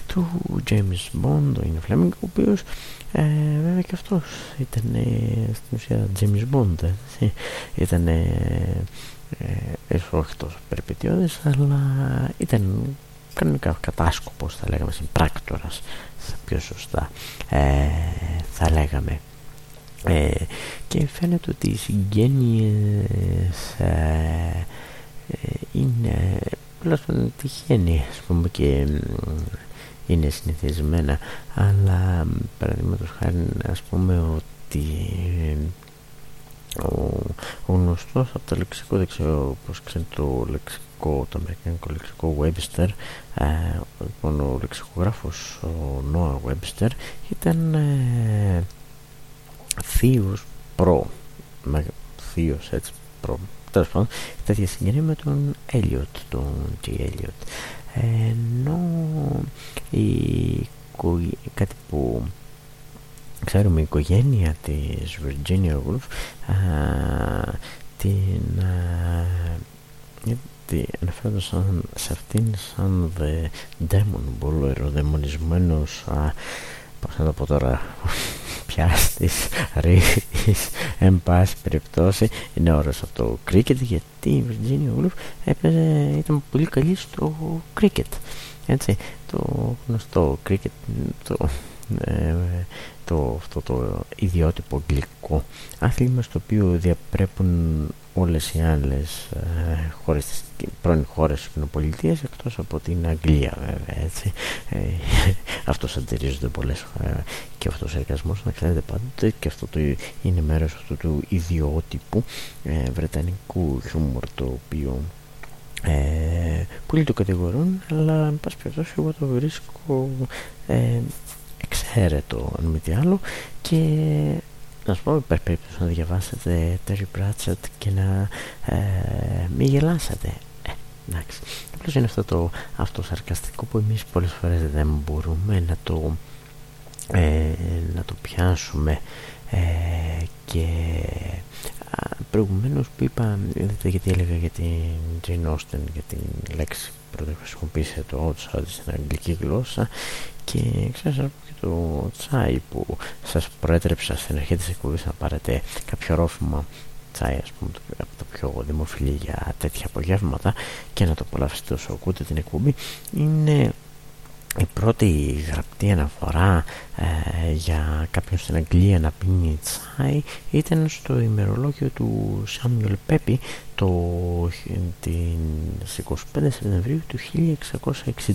του James Bond ο Ian Fleming ο οποίος ε, βέβαια και αυτός ήταν στην ουσία James Bond ήταν ε, ε, όχι τόσο περιπετειώδης αλλά ήταν κανονικά κατάσκοπος θα λέγαμε συμπράκτορας πιο σωστά ε, θα λέγαμε. Ε, και φαίνεται ότι οι συγγένειες ε, ε είναι τουλάχιστον τυχαίνει ας πούμε και είναι συνηθισμένα. Αλλά παραδείγματος χάρη ας πούμε ότι ο, ο γνωστός από το λεξικό δεν ξέρω πως ξέρετε το λεξικό το αμερικανικό λεξικό Webster ε, λοιπόν ο λεξικογράφος ο Noah Webster ήταν ε, θείος προ με, θείος έτσι προ τέλος πάντων τέτοια συγγενή με τον Elliot τον G. Elliot ενώ η, κάτι που ξέρουμε η οικογένεια της Virginia Woolf α, την α, αναφέρονται σαν, σε αυτήν σαν the demon bull ερωτεμονισμένος πώς να το πω τώρα πιάστης, ρίχτης εν πάση περιπτώσει. Είναι όρος από το cricket γιατί η Virginia Woolf έπαιζε, ήταν πολύ καλή στο cricket έτσι, το γνωστό cricket το, ε, το, αυτό το ιδιότυπο γλυκό άθλημα στο οποίο διαπρέπουν όλες οι άλλες ε, χώρες της πρώην χώρες της κοινοπολιτείας εκτός από την Αγγλία βέβαια έτσι. Ε, αυτός αντιρρίζονται πολλές ε, και αυτός ο εργασμός να ξέρετε πάντοτε και αυτό το, είναι μέρος αυτού του ιδιότυπου ε, βρετανικού χιούμορ το οποίο ε, πολλοί το κατηγορούν αλλά εν πάση περιπτώσει εγώ το βρίσκω ε, εξαίρετο αν μη τι άλλο και να σου πω υπάρχει περίπτωση να διαβάσετε Terry Pratchett και να ε, μην γελάσατε ε, εντάξει. Απλώς είναι αυτό το αυτοσαρκαστικό που εμείς πολλές φορές δεν μπορούμε να το ε, να το πιάσουμε. Ε, και προηγουμένως που είπα είδατε γιατί έλεγα για την Jane Austen για την λέξη πρώτα χρησιμοποίησε το outside στην αγγλική γλώσσα. Και ξέρω και το τσάι που σας προέτρεψα στην αρχή της εκπομπής να πάρετε κάποιο ρόφημα τσάι ας πούμε από το πιο δημοφιλή για τέτοια απογεύματα και να το απολαύσετε όσο ακούτε την εκπομπή. Είναι η πρώτη γραπτή αναφορά ε, για κάποιον στην Αγγλία να πίνει τσάι ήταν στο ημερολόγιο του Σάμιουλ Πέπι το, την, 25 Σεπτεμβρίου του 1660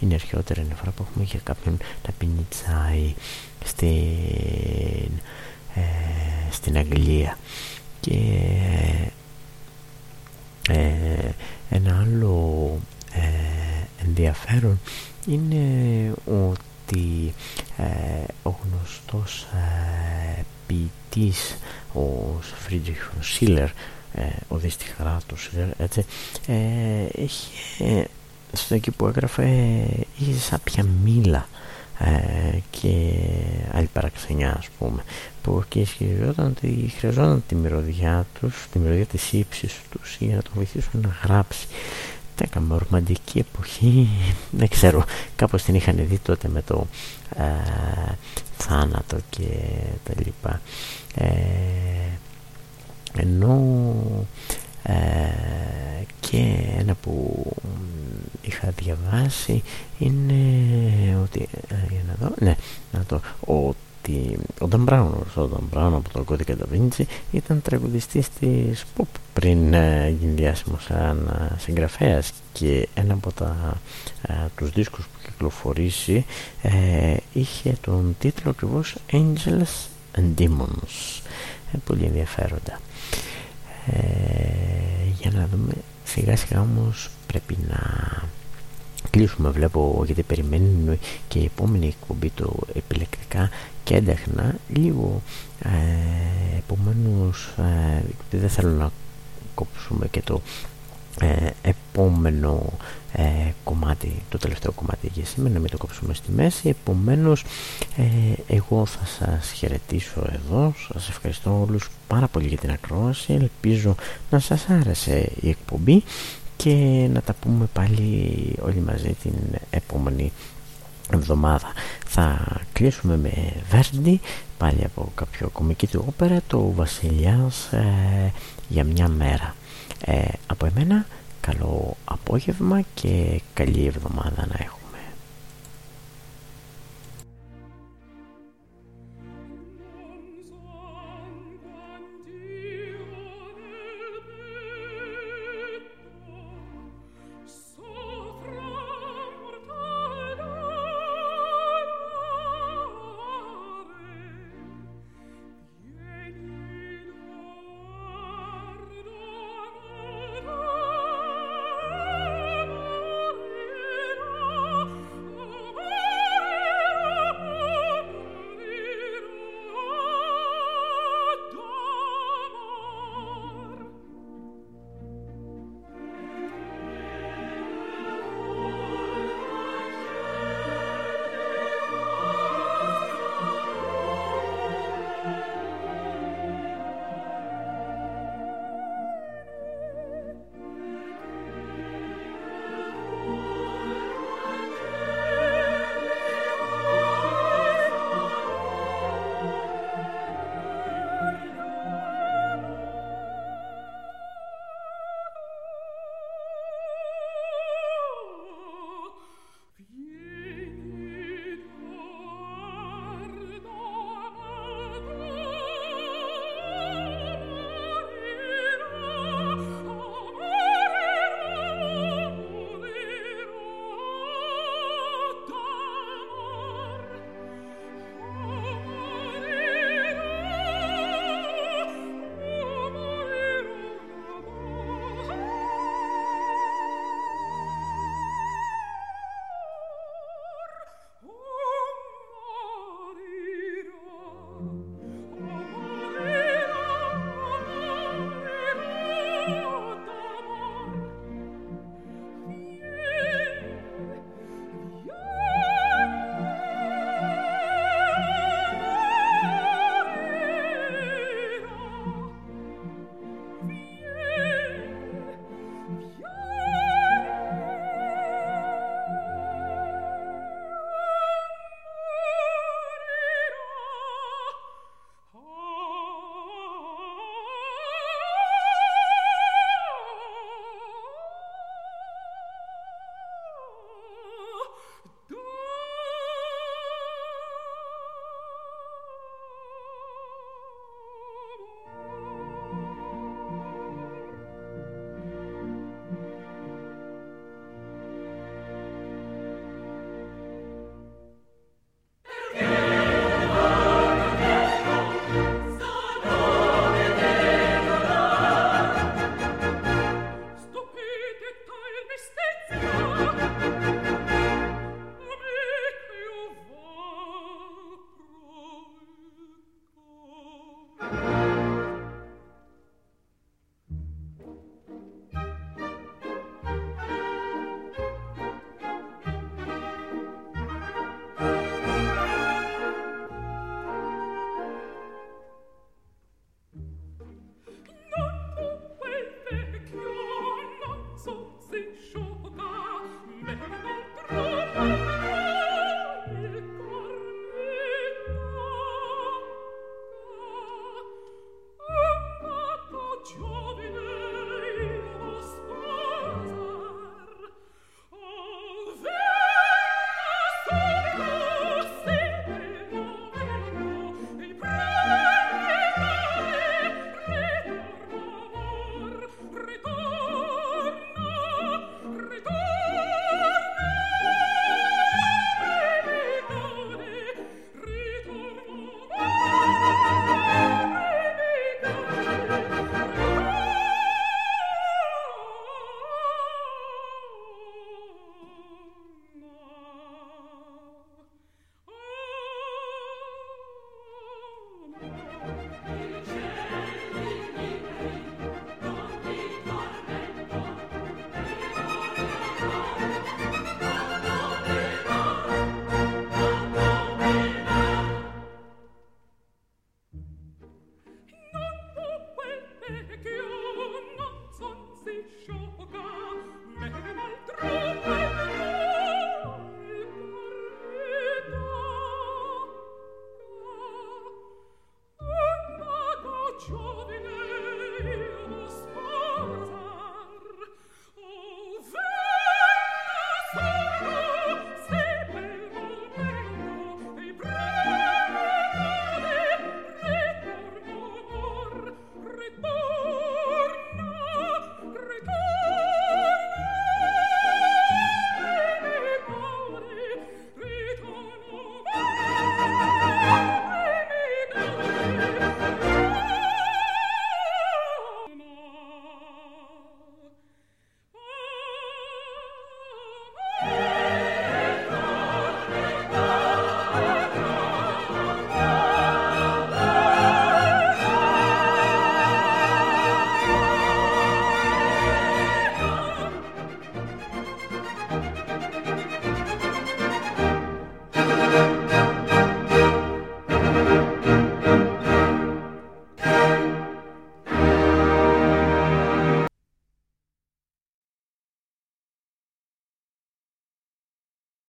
είναι η αρχαιότερη αναφορά που έχουμε για κάποιον να πίνει τσάι στην, ε, στην Αγγλία. Και ε, ένα άλλο ε, ενδιαφέρον είναι ότι ε, ο γνωστός ε, ποιητής ο Φρίντριχ Σίλερ ε, ο δυστυχαρά του Σίλερ έτσι, ε, έχει στο εκεί που έγραφε είχε σάπια μήλα ε, και άλλη παραξενιά ας πούμε που και ισχυριζόταν ότι χρειαζόταν τη μυρωδιά τους τη μυρωδιά της ύψης τους για να τον βοηθήσουν να γράψει έκαμε ρομαντική εποχή. Δεν ξέρω κάπως την είχαν δει τότε με το ε, θάνατο και τα λοιπά. Ε, ενώ ε, και ένα που είχα διαβάσει είναι ότι ε, για να δω ναι να το ότι ότι ο Dan Brown, ο Dan Brown από το κώδικα Da Vinci ήταν τραγουδιστής της pop πριν ε, γίνει διάσημο σαν ε, συγγραφέας και ένα από τα, ε, τους δίσκους που κυκλοφορήσει ε, είχε τον τίτλο ακριβώς Angels and Demons πολύ ενδιαφέροντα. Για να δούμε σιγά σιγά όμως πρέπει να κλείσουμε βλέπω γιατί περιμένει και η επόμενη εκπομπή το επιλεκτικά και έντεχνα λίγο ε, επομένως ε, δεν θέλω να κόψουμε και το ε, επόμενο ε, κομμάτι το τελευταίο κομμάτι για σήμερα να μην το κόψουμε στη μέση. Επομένως ε, εγώ θα σας χαιρετήσω εδώ. Σας ευχαριστώ όλους πάρα πολύ για την ακρόαση. Ελπίζω να σας άρεσε η εκπομπή και να τα πούμε πάλι όλοι μαζί την επόμενη εβδομάδα. Θα κλείσουμε με Βέρντι πάλι από κάποιο κομική του όπερα το Βασιλιάς ε, για μια μέρα. Ε, από εμένα καλό απόγευμα και καλή εβδομάδα να έχουμε